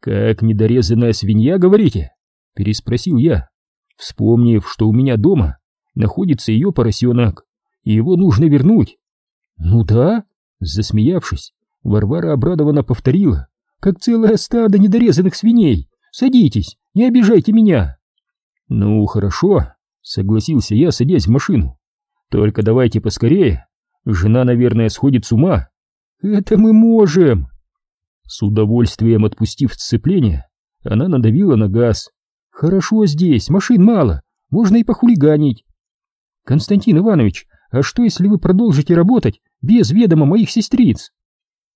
Как недорезанная свинья, говорите? Переспросил я, вспомнив, что у меня дома находится ее поросенок, и его нужно вернуть. Ну да, засмеявшись, Варвара обрадованно повторила, как целое стадо недорезанных свиней. Садитесь, не обижайте меня. Ну, хорошо, согласился я, садясь в машину. Только давайте поскорее. Жена, наверное, сходит с ума. Это мы можем. С удовольствием отпустив сцепление, она надавила на газ. Хорошо здесь, машин мало, можно и похулиганить. Константин Иванович, а что если вы продолжите работать без ведома моих сестриц?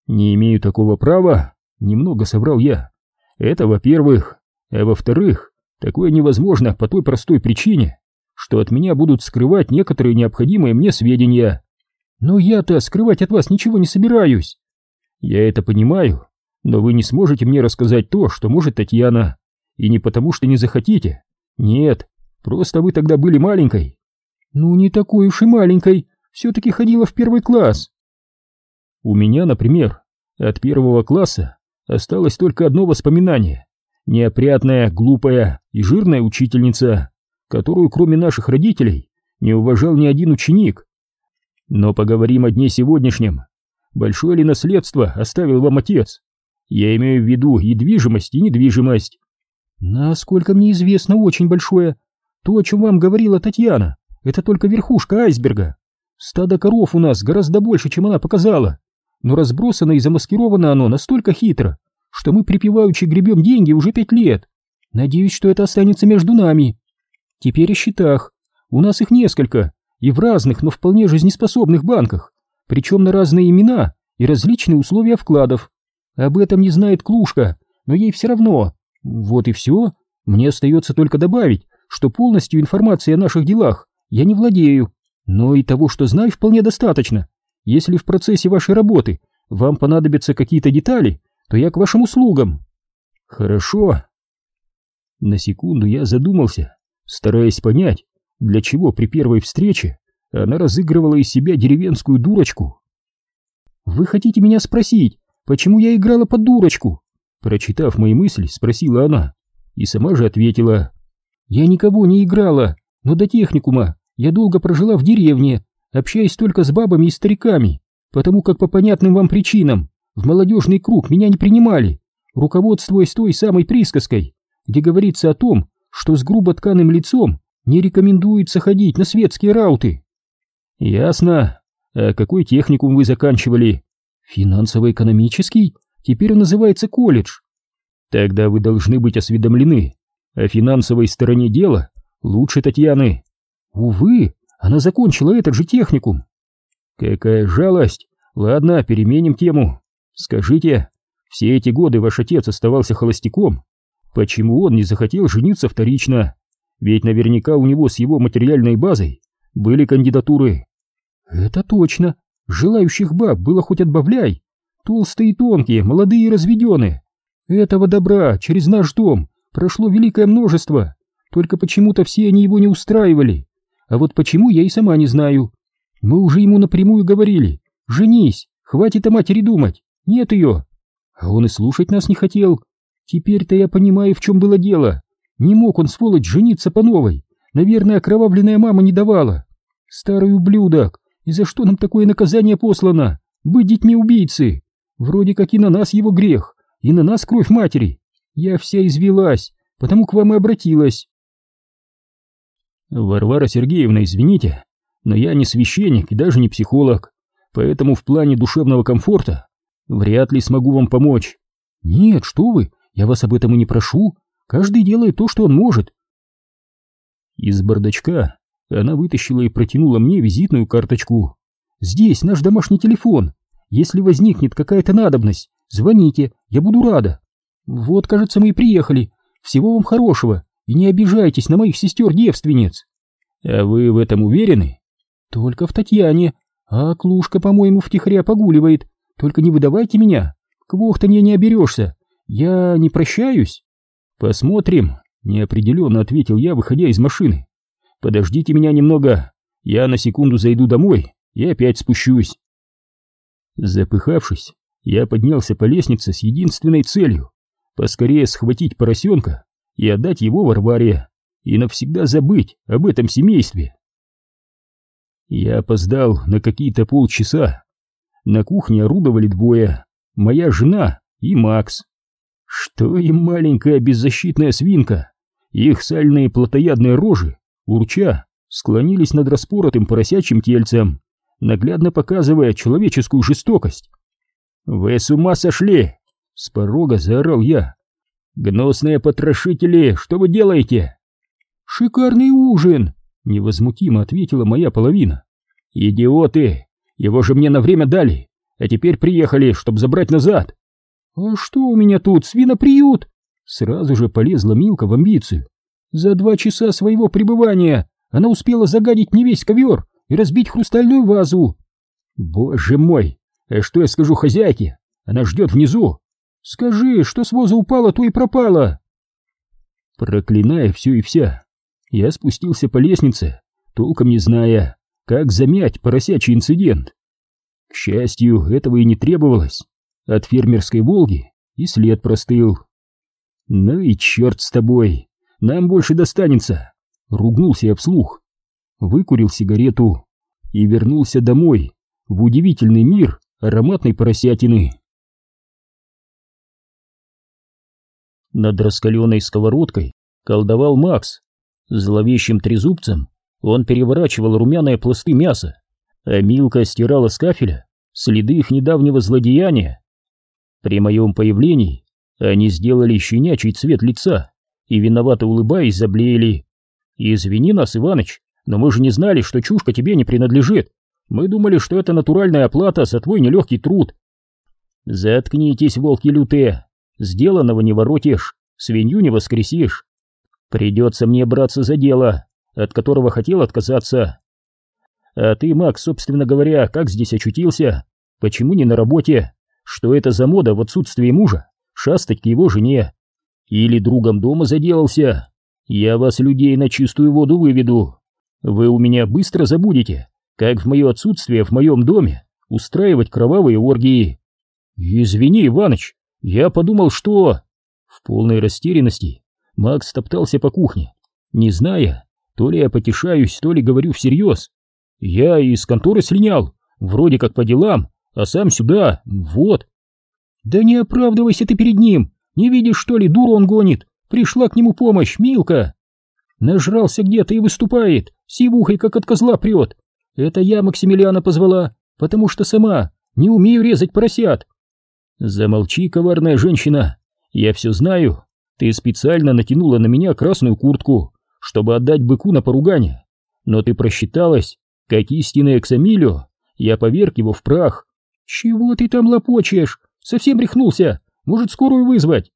Не имею такого права, немного соврал я. Это во-первых. А во-вторых, такое невозможно по той простой причине, что от меня будут скрывать некоторые необходимые мне сведения. Но я-то скрывать от вас ничего не собираюсь. Я это понимаю, но вы не сможете мне рассказать то, что может Татьяна. И не потому, что не захотите. Нет, просто вы тогда были маленькой. Ну, не такой уж и маленькой, все-таки ходила в первый класс. У меня, например, от первого класса осталось только одно воспоминание. Неопрятная, глупая и жирная учительница, которую кроме наших родителей не уважал ни один ученик. Но поговорим о дне сегодняшнем. Большое ли наследство оставил вам отец? Я имею в виду и движимость, и недвижимость. Насколько мне известно, очень большое. То, о чем вам говорила Татьяна, это только верхушка айсберга. Стадо коров у нас гораздо больше, чем она показала, но разбросано и замаскировано оно настолько хитро, что мы припеваючи гребем деньги уже пять лет. Надеюсь, что это останется между нами. Теперь о счетах. У нас их несколько, и в разных, но вполне жизнеспособных банках, причем на разные имена и различные условия вкладов. Об этом не знает Клушка, но ей все равно. Вот и все. Мне остается только добавить, что полностью информацией о наших делах я не владею, но и того, что знаю, вполне достаточно. Если в процессе вашей работы вам понадобятся какие-то детали, то я к вашим услугам. Хорошо. На секунду я задумался, стараясь понять, для чего при первой встрече она разыгрывала из себя деревенскую дурочку. Вы хотите меня спросить, почему я играла под дурочку? Прочитав мои мысли, спросила она и сама же ответила. Я никого не играла, но до техникума я долго прожила в деревне, общаясь только с бабами и стариками, потому как по понятным вам причинам в молодежный круг меня не принимали, руководствуясь той самой присказкой, где говорится о том, что с грубо тканым лицом не рекомендуется ходить на светские рауты. Ясно. А какой техникум вы заканчивали? Финансово-экономический? Теперь он называется колледж. Тогда вы должны быть осведомлены о финансовой стороне дела лучше Татьяны. Увы, она закончила этот же техникум. Какая жалость. Ладно, переменим тему. Скажите, все эти годы ваш отец оставался холостяком. Почему он не захотел жениться вторично? Ведь наверняка у него с его материальной базой были кандидатуры. Это точно. Желающих баб было хоть отбавляй. Толстые и тонкие, молодые и разведенные. Этого добра через наш дом прошло великое множество. Только почему-то все они его не устраивали. А вот почему, я и сама не знаю. Мы уже ему напрямую говорили. Женись, хватит о матери думать. Нет ее. А он и слушать нас не хотел. Теперь-то я понимаю, в чем было дело. Не мог он, сволочь, жениться по новой. Наверное, окровавленная мама не давала. Старый ублюдок. И за что нам такое наказание послано? Быть детьми убийцы. Вроде как и на нас его грех, и на нас кровь матери. Я вся извелась, потому к вам и обратилась. Варвара Сергеевна, извините, но я не священник и даже не психолог, поэтому в плане душевного комфорта вряд ли смогу вам помочь. Нет, что вы, я вас об этом и не прошу. Каждый делает то, что он может. Из бардачка она вытащила и протянула мне визитную карточку. Здесь наш домашний телефон. Если возникнет какая-то надобность, звоните, я буду рада. Вот, кажется, мы и приехали. Всего вам хорошего. И не обижайтесь на моих сестер-девственниц. А вы в этом уверены? Только в Татьяне. А Клушка, по-моему, втихаря погуливает. Только не выдавайте меня. К вохтанье не оберешься. Я не прощаюсь. Посмотрим, неопределенно ответил я, выходя из машины. Подождите меня немного. Я на секунду зайду домой и опять спущусь. Запыхавшись, я поднялся по лестнице с единственной целью — поскорее схватить поросенка и отдать его Варваре, и навсегда забыть об этом семействе. Я опоздал на какие-то полчаса. На кухне орудовали двое, моя жена и Макс. Что им маленькая беззащитная свинка, их сальные плотоядные рожи, урча, склонились над распоротым поросячьим тельцем, наглядно показывая человеческую жестокость. «Вы с ума сошли!» — с порога заорал я. «Гнусные потрошители, что вы делаете?» «Шикарный ужин!» — невозмутимо ответила моя половина. «Идиоты! Его же мне на время дали, а теперь приехали, чтобы забрать назад!» «А что у меня тут, свиноприют?» Сразу же полезла Милка в амбицию. За два часа своего пребывания она успела загадить мне весь ковер и разбить хрустальную вазу. «Боже мой! А что я скажу хозяйке? Она ждет внизу!» Скажи, что с воза упало, то и пропало. Проклиная все и вся, я спустился по лестнице, толком не зная, как замять поросячий инцидент. К счастью, этого и не требовалось. От фермерской «Волги» и след простыл. «Ну и черт с тобой! Нам больше достанется!» Ругнулся я вслух, выкурил сигарету и вернулся домой, в удивительный мир ароматной поросятины. Над раскаленной сковородкой колдовал Макс. Зловещим трезубцем он переворачивал румяные пласты мяса, а Милка стирала с кафеля следы их недавнего злодеяния. При моем появлении они сделали щенячий цвет лица и, виновато улыбаясь, заблеяли. «Извини нас, Иваныч, но мы же не знали, что чушка тебе не принадлежит. Мы думали, что это натуральная оплата за твой нелегкий труд». «Заткнитесь, волки лютые, сделанного не воротишь, свинью не воскресишь. Придется мне браться за дело, от которого хотел отказаться. А ты, Макс, собственно говоря, как здесь очутился? Почему не на работе? Что это за мода в отсутствии мужа? Шастать к его жене? Или другом дома заделался? Я вас, людей, на чистую воду выведу. Вы у меня быстро забудете, как в мое отсутствие в моем доме устраивать кровавые оргии. Извини, Иваныч, я подумал, что... В полной растерянности Макс топтался по кухне, не зная, то ли я потешаюсь, то ли говорю всерьез. Я из конторы слинял, вроде как по делам, а сам сюда, вот. Да не оправдывайся ты перед ним, не видишь, что ли, дуру он гонит. Пришла к нему помощь, Милка. Нажрался где-то и выступает, сивухой как от козла прет. Это я Максимилиана позвала, потому что сама не умею резать поросят. Замолчи, коварная женщина, я все знаю. Ты специально натянула на меня красную куртку, чтобы отдать быку на поругание. Но ты просчиталась, как истинный Эксамилио, я поверг его в прах. Чего ты там лопочешь? Совсем рехнулся? Может, скорую вызвать?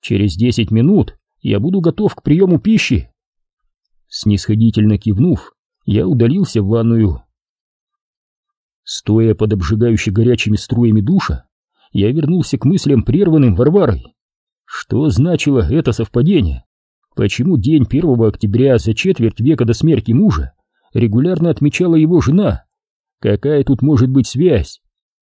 Через десять минут я буду готов к приему пищи. Снисходительно кивнув, я удалился в ванную. Стоя под обжигающе горячими струями душа, я вернулся к мыслям, прерванным Варварой. Что значило это совпадение? Почему день 1 октября за четверть века до смерти мужа регулярно отмечала его жена? Какая тут может быть связь?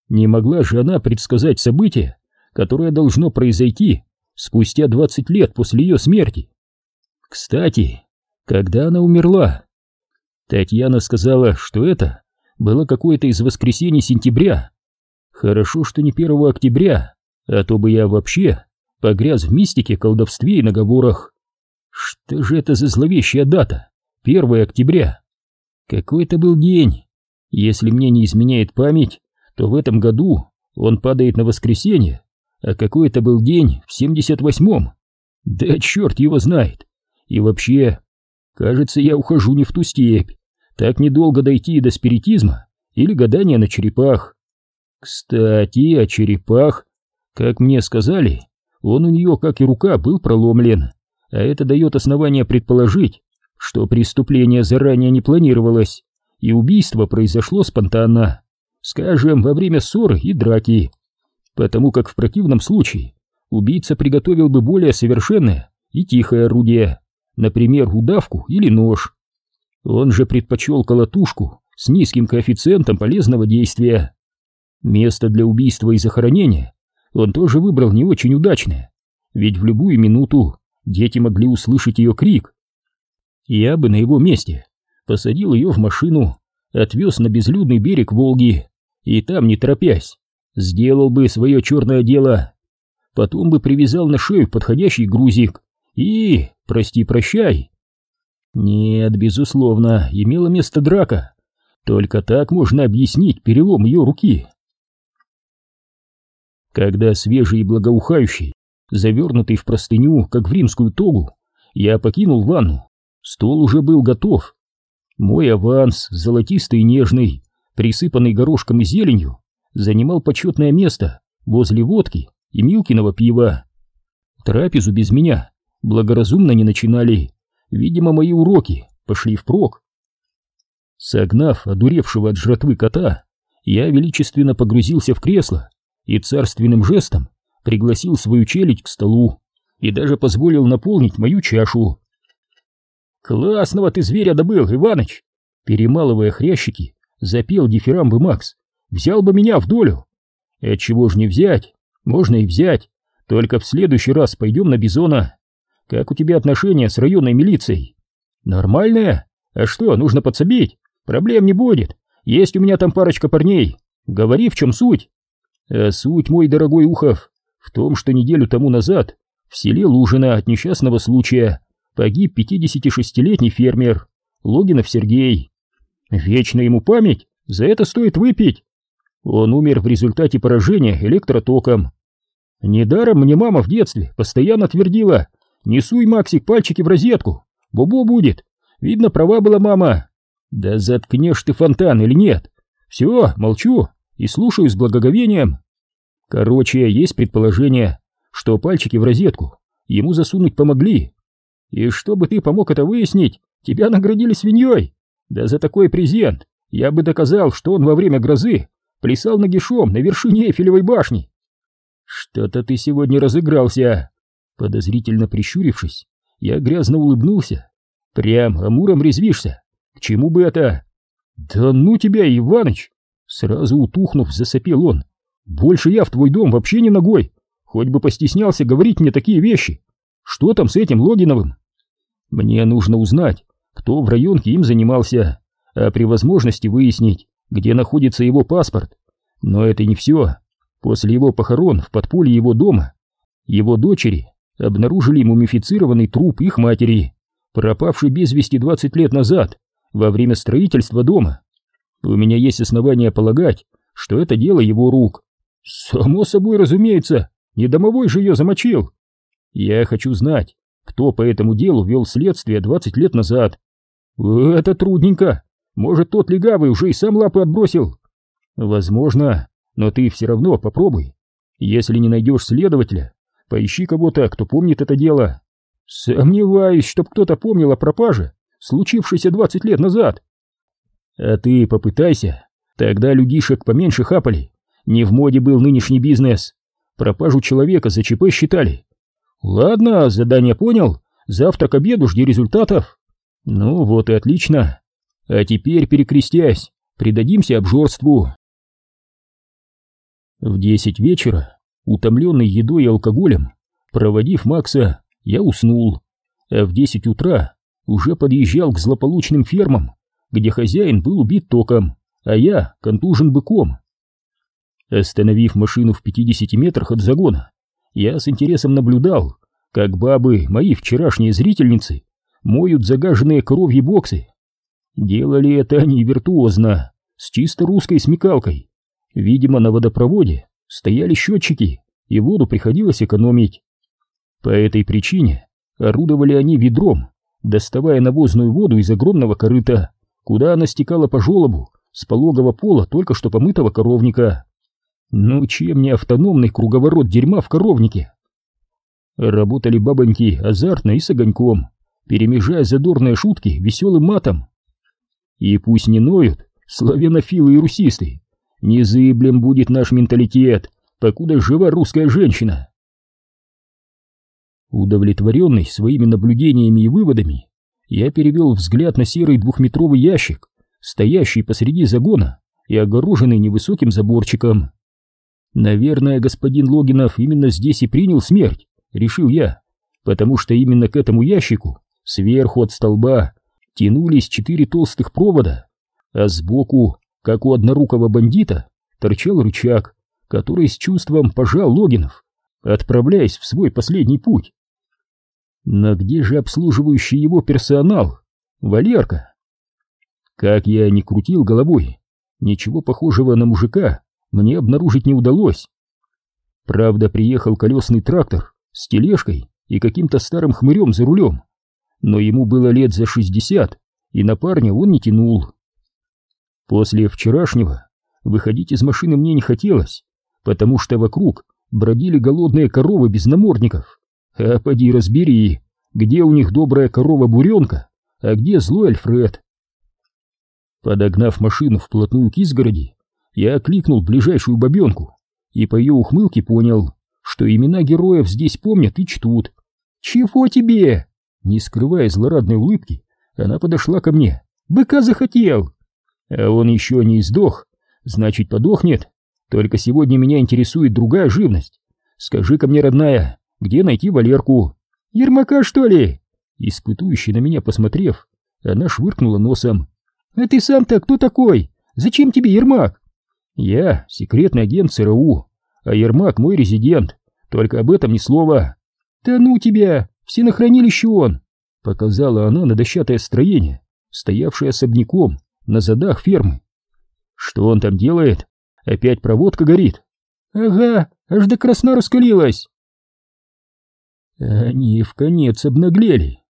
Не могла же она предсказать событие, которое должно произойти спустя 20 лет после ее смерти? Кстати, когда она умерла? Татьяна сказала, что это было какое-то из воскресений сентября. Хорошо, что не 1 октября, а то бы я вообще погряз в мистике, колдовстве и наговорах. Что же это за зловещая дата? 1 октября. Какой это был день? Если мне не изменяет память, то в этом году он падает на воскресенье, а какой это был день в 78-м? Да черт его знает. И вообще, кажется, я ухожу не в ту степь. Так недолго дойти до спиритизма или гадания на черепах. Кстати, о черепах. Как мне сказали, он у нее, как и рука, был проломлен, а это дает основание предположить, что преступление заранее не планировалось, и убийство произошло спонтанно, скажем, во время ссоры и драки, потому как в противном случае убийца приготовил бы более совершенное и тихое орудие, например, удавку или нож. Он же предпочел колотушку с низким коэффициентом полезного действия. Место для убийства и захоронения он тоже выбрал не очень удачное, ведь в любую минуту дети могли услышать ее крик. Я бы на его месте посадил ее в машину, отвез на безлюдный берег Волги и там, не торопясь, сделал бы свое черное дело. Потом бы привязал на шею подходящий грузик и, прости-прощай. Нет, безусловно, имела место драка. Только так можно объяснить перелом ее руки. Когда свежий и благоухающий, завернутый в простыню, как в римскую тогу, я покинул ванну, стол уже был готов. Мой аванс, золотистый и нежный, присыпанный горошком и зеленью, занимал почетное место возле водки и Милкиного пива. Трапезу без меня благоразумно не начинали, видимо, мои уроки пошли впрок. Согнав одуревшего от жратвы кота, я величественно погрузился в кресло и царственным жестом пригласил свою челядь к столу и даже позволил наполнить мою чашу. «Классного ты зверя добыл, Иваныч!» Перемалывая хрящики, запел дифирамбы Макс. «Взял бы меня в долю!» «Отчего ж не взять? Можно и взять, только в следующий раз пойдем на Бизона. Как у тебя отношения с районной милицией?» «Нормальное? А что, нужно подсобить? Проблем не будет. Есть у меня там парочка парней. Говори, в чем суть?» А суть, мой дорогой Ухов, в том, что неделю тому назад в селе Лужина от несчастного случая погиб 56-летний фермер Логинов Сергей. Вечна ему память, За это стоит выпить. Он умер в результате поражения электротоком. Недаром мне мама в детстве постоянно твердила, не суй, Максик, пальчики в розетку, бобо будет. Видно, права была мама. Да заткнешь ты фонтан или нет? Все, молчу и слушаю с благоговением. Короче, есть предположение, что пальчики в розетку ему засунуть помогли. И чтобы ты помог это выяснить, тебя наградили свиньей. Да за такой презент я бы доказал, что он во время грозы плясал нагишом на вершине Эйфелевой башни. Что-то ты сегодня разыгрался. Подозрительно прищурившись, я грязно улыбнулся. Прям амуром резвишься. К чему бы это? Да ну тебя, Иваныч! Сразу утухнув, засопел он. Больше я в твой дом вообще не ногой. Хоть бы постеснялся говорить мне такие вещи. Что там с этим Логиновым? Мне нужно узнать, кто в районке им занимался, а при возможности выяснить, где находится его паспорт. Но это не все. После его похорон в подполье его дома его дочери обнаружили мумифицированный труп их матери, пропавший без вести 20 лет назад, во время строительства дома. У меня есть основания полагать, что это дело его рук. Само собой разумеется, не домовой же ее замочил. Я хочу знать, кто по этому делу вел следствие 20 лет назад. Это трудненько. Может, тот легавый уже и сам лапы отбросил. Возможно, но ты все равно попробуй. Если не найдешь следователя, поищи кого-то, кто помнит это дело. Сомневаюсь, чтоб кто-то помнил о пропаже, случившейся 20 лет назад. А ты попытайся, тогда людишек поменьше хапали. Не в моде был нынешний бизнес. Пропажу человека за ЧП считали. Ладно, задание понял. Завтра к обеду жди результатов. Ну вот и отлично. А теперь, перекрестясь, предадимся обжорству. В десять вечера, утомленный едой и алкоголем, проводив Макса, я уснул, а в десять утра уже подъезжал к злополучным фермам, где хозяин был убит током, а я контужен быком. Остановив машину в пятидесяти метрах от загона, я с интересом наблюдал, как бабы, мои вчерашние зрительницы, моют загаженные кровью боксы. Делали это они виртуозно, с чисто русской смекалкой. Видимо, на водопроводе стояли счетчики, и воду приходилось экономить. По этой причине орудовали они ведром, доставая навозную воду из огромного корыта, куда она стекала по желобу с пологого пола только что помытого коровника. Ну чем не автономный круговорот дерьма в коровнике? Работали бабоньки азартно и с огоньком, перемежая задорные шутки веселым матом. И пусть не ноют славянофилы и русисты, незыблем будет наш менталитет, покуда жива русская женщина. Удовлетворенный своими наблюдениями и выводами, я перевел взгляд на серый двухметровый ящик, стоящий посреди загона и огороженный невысоким заборчиком. Наверное, господин Логинов именно здесь и принял смерть, решил я, потому что именно к этому ящику, сверху от столба, тянулись четыре толстых провода, а сбоку, как у однорукого бандита, торчал рычаг, который с чувством пожал Логинов, отправляясь в свой последний путь. Но где же обслуживающий его персонал? Валерка. Как я ни крутил головой, ничего похожего на мужика мне обнаружить не удалось. Правда, приехал колесный трактор с тележкой и каким-то старым хмырем за рулем, но ему было лет за шестьдесят, и на парня он не тянул. После вчерашнего выходить из машины мне не хотелось, потому что вокруг бродили голодные коровы без намордников. А поди разбери, где у них добрая корова-буренка, а где злой Альфред. Подогнав машину вплотную к изгороди, я окликнул ближайшую бабенку и по ее ухмылке понял, что имена героев здесь помнят и чтут. «Чего тебе?» Не скрывая злорадной улыбки, она подошла ко мне. «Быка захотел!» «А он еще не издох, значит, подохнет. Только сегодня меня интересует другая живность. Скажи-ка мне, родная, где найти Валерку? Ермака, что ли? Испытующий на меня посмотрев, она швыркнула носом. А ты сам-то кто такой? Зачем тебе Ермак? Я секретный агент ЦРУ, а Ермак мой резидент. Только об этом ни слова. Да ну тебя, все на хранилище он. Показала она на дощатое строение, стоявшее особняком на задах фермы. Что он там делает? Опять проводка горит? Ага, аж до красна раскалилась. Они в конец обнаглели.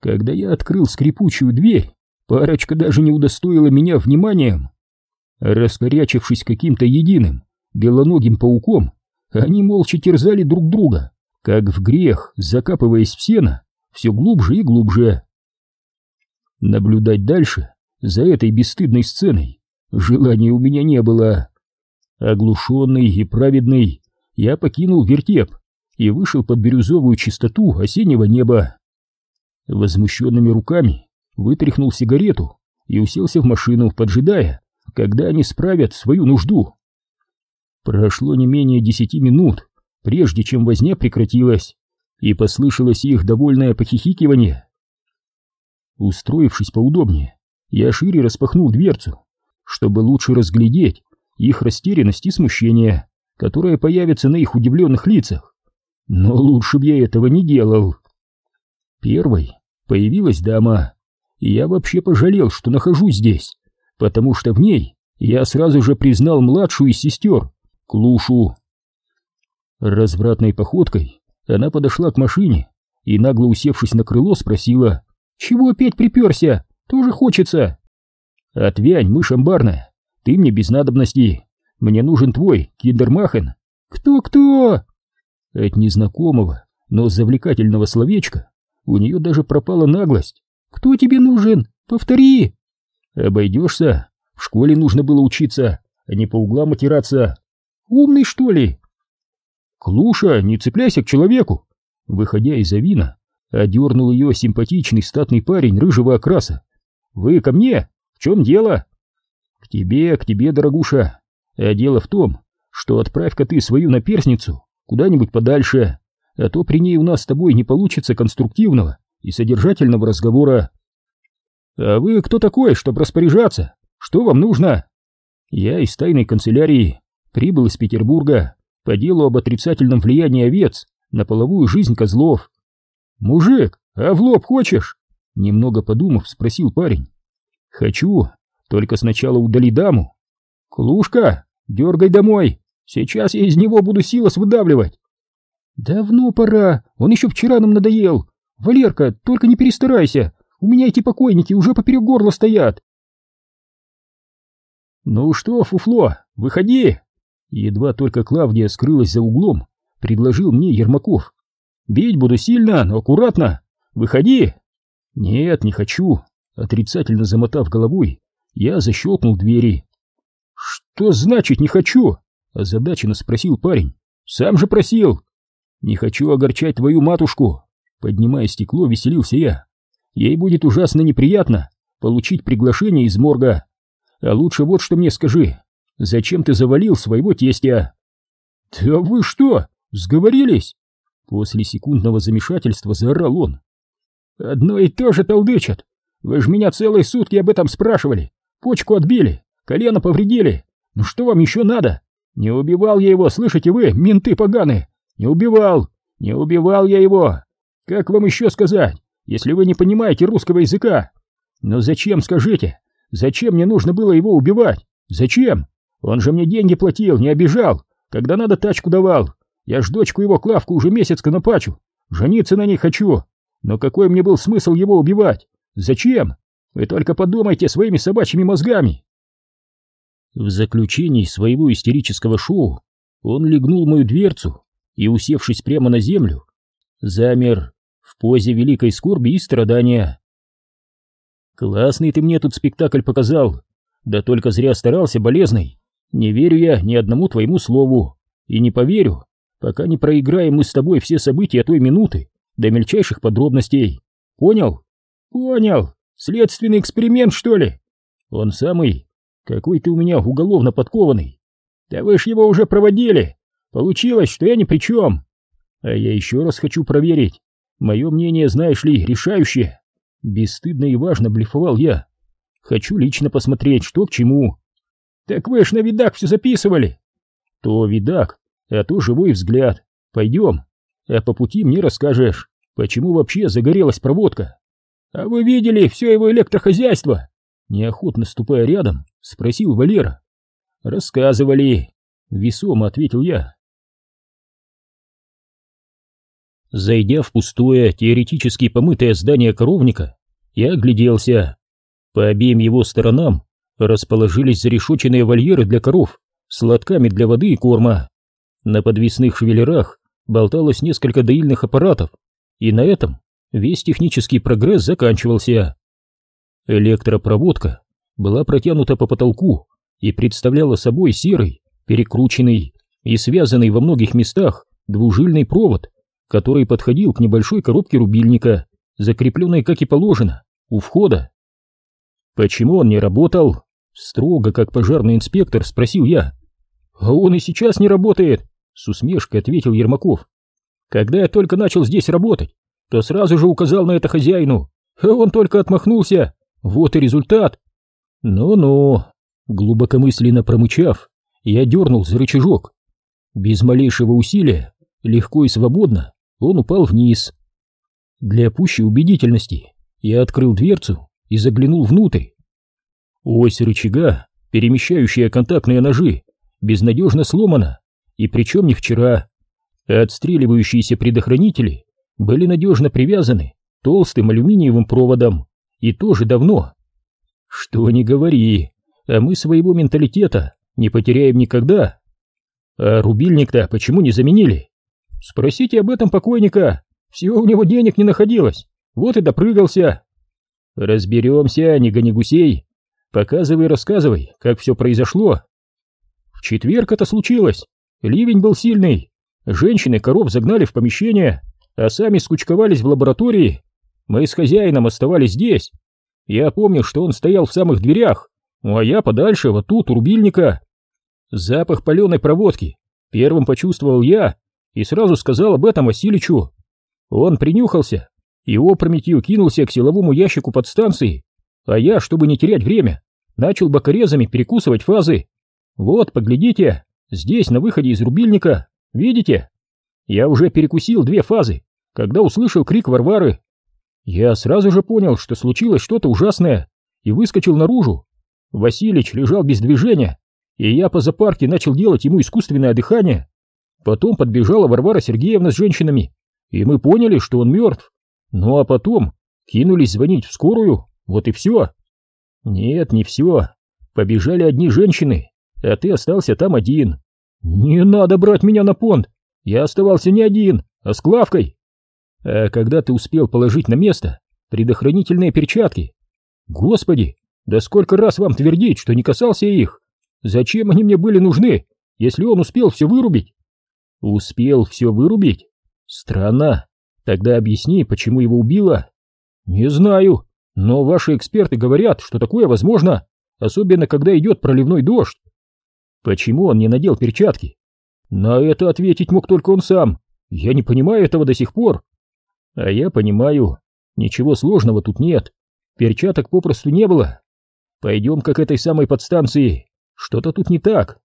Когда я открыл скрипучую дверь, парочка даже не удостоила меня вниманием. Раскорячившись каким-то единым, белоногим пауком, они молча терзали друг друга, как в грех, закапываясь в сено, все глубже и глубже. Наблюдать дальше за этой бесстыдной сценой желания у меня не было. Оглушенный и праведный, я покинул вертеп и вышел под бирюзовую чистоту осеннего неба. Возмущенными руками вытряхнул сигарету и уселся в машину, поджидая, когда они справят свою нужду. Прошло не менее десяти минут, прежде чем возня прекратилась, и послышалось их довольное похихикивание. Устроившись поудобнее, я шире распахнул дверцу, чтобы лучше разглядеть их растерянность и смущение, которое появится на их удивленных лицах. Но лучше бы я этого не делал. Первой появилась дама, и я вообще пожалел, что нахожусь здесь, потому что в ней я сразу же признал младшую из сестер, Клушу. Развратной походкой она подошла к машине и, нагло усевшись на крыло, спросила, «Чего опять приперся? Тоже хочется?» «Отвянь, мышь амбарная, ты мне без надобности. Мне нужен твой киндермахен». «Кто-кто?» От незнакомого, но завлекательного словечка у нее даже пропала наглость. «Кто тебе нужен? Повтори!» «Обойдешься? В школе нужно было учиться, а не по углам отираться». Умный, что ли? Клуша, не цепляйся к человеку. Выходя из авина, одернул ее симпатичный статный парень рыжего окраса. Вы ко мне? В чем дело? К тебе, к тебе, дорогуша. А дело в том, что отправь-ка ты свою наперсницу куда-нибудь подальше, а то при ней у нас с тобой не получится конструктивного и содержательного разговора. А вы кто такой, чтобы распоряжаться? Что вам нужно? Я из тайной канцелярии прибыл из Петербурга по делу об отрицательном влиянии овец на половую жизнь козлов. «Мужик, а в лоб хочешь?» Немного подумав, спросил парень. «Хочу, только сначала удали даму». «Клушка, дергай домой, сейчас я из него буду силос выдавливать». «Давно пора, он еще вчера нам надоел. Валерка, только не перестарайся, у меня эти покойники уже поперек горла стоят». «Ну что, фуфло, выходи!» Едва только Клавдия скрылась за углом, предложил мне Ермаков. «Бить буду сильно, но аккуратно. Выходи!» «Нет, не хочу!» Отрицательно замотав головой, я защелкнул двери. «Что значит не хочу?» Озадаченно спросил парень. «Сам же просил!» «Не хочу огорчать твою матушку!» Поднимая стекло, веселился я. «Ей будет ужасно неприятно получить приглашение из морга. А лучше вот что мне скажи. Зачем ты завалил своего тестя?» «Да вы что, сговорились?» После секундного замешательства заорал он. «Одно и то же толдычат. Вы же меня целые сутки об этом спрашивали. Почку отбили, колено повредили. Ну что вам еще надо? Не убивал я его, слышите вы, менты поганые? Не убивал, не убивал я его. Как вам еще сказать, если вы не понимаете русского языка? Но зачем, скажите, зачем мне нужно было его убивать? Зачем? Он же мне деньги платил, не обижал, когда надо тачку давал. Я ж дочку его Клавку уже месяц конопачу, жениться на ней хочу. Но какой мне был смысл его убивать? Зачем? Вы только подумайте своими собачьими мозгами. В заключении своего истерического шоу он легнул мою дверцу и, усевшись прямо на землю, замер в позе великой скорби и страдания. Классный ты мне тут спектакль показал, да только зря старался, болезный. Не верю я ни одному твоему слову. И не поверю, пока не проиграем мы с тобой все события той минуты до мельчайших подробностей. Понял? Понял. Следственный эксперимент, что ли? Он самый. Какой ты у меня уголовно подкованный. Да вы ж его уже проводили. Получилось, что я ни при чем. А я еще раз хочу проверить. Мое мнение, знаешь ли, решающее. Бесстыдно и важно блефовал я. Хочу лично посмотреть, что к чему. Так вы ж на видак все записывали. То видак, а то живой взгляд. Пойдем. А по пути мне расскажешь, почему вообще загорелась проводка. А вы видели все его электрохозяйство? Неохотно ступая рядом, спросил Валера. «Рассказывали», — весомо ответил я. Зайдя в пустое, теоретически помытое здание коровника, я огляделся. По обеим его сторонам расположились зарешоченные вольеры для коров с лотками для воды и корма. На подвесных швеллерах болталось несколько доильных аппаратов, и на этом весь технический прогресс заканчивался. Электропроводка была протянута по потолку и представляла собой серый, перекрученный и связанный во многих местах двужильный провод, который подходил к небольшой коробке рубильника, закрепленной, как и положено, у входа. Почему он не работал? Строго, как пожарный инспектор, спросил я. А он и сейчас не работает, с усмешкой ответил Ермаков. Когда я только начал здесь работать, то сразу же указал на это хозяину, а он только отмахнулся. Вот и результат. Ну-ну, глубокомысленно промычав, я дернул за рычажок. Без малейшего усилия, легко и свободно, он упал вниз. Для пущей убедительности я открыл дверцу и заглянул внутрь. Ось рычага, перемещающая контактные ножи, безнадежно сломана, и причем не вчера. Отстреливающиеся предохранители были надежно привязаны толстым алюминиевым проводом, и тоже давно. Что не говори, а мы своего менталитета не потеряем никогда. А рубильник-то почему не заменили? Спросите об этом покойника. Всего у него денег не находилось. Вот и допрыгался. Разберемся, не гони гусей. Показывай, рассказывай, как все произошло. В четверг это случилось. Ливень был сильный. Женщины коров загнали в помещение, а сами скучковались в лаборатории. Мы с хозяином оставались здесь. Я помню, что он стоял в самых дверях, ну а я подальше, вот тут, у рубильника. Запах паленой проводки первым почувствовал я, и сразу сказал об этом Василичу. Он принюхался и опрометью кинулся к силовому ящику подстанции, а я, чтобы не терять время, начал бокорезами перекусывать фазы. Вот, поглядите, здесь, на выходе из рубильника, видите? Я уже перекусил две фазы, когда услышал крик Варвары. Я сразу же понял, что случилось что-то ужасное, и выскочил наружу. Василич лежал без движения, и я по запарке начал делать ему искусственное дыхание. Потом подбежала Варвара Сергеевна с женщинами, и мы поняли, что он мертв. Ну а потом кинулись звонить в скорую, вот и все. Нет, не все. Побежали одни женщины, а ты остался там один. Не надо брать меня на понт. Я оставался не один, а с Клавкой. А когда ты успел положить на место предохранительные перчатки? Господи, да сколько раз вам твердить, что не касался их? Зачем они мне были нужны, если он успел все вырубить? Успел все вырубить? Странно. Тогда объясни, почему его убило? Не знаю, но ваши эксперты говорят, что такое возможно, особенно когда идет проливной дождь. Почему он не надел перчатки? На это ответить мог только он сам. Я не понимаю этого до сих пор. А я понимаю. Ничего сложного тут нет. Перчаток попросту не было. Пойдем к этой самой подстанции. Что-то тут не так.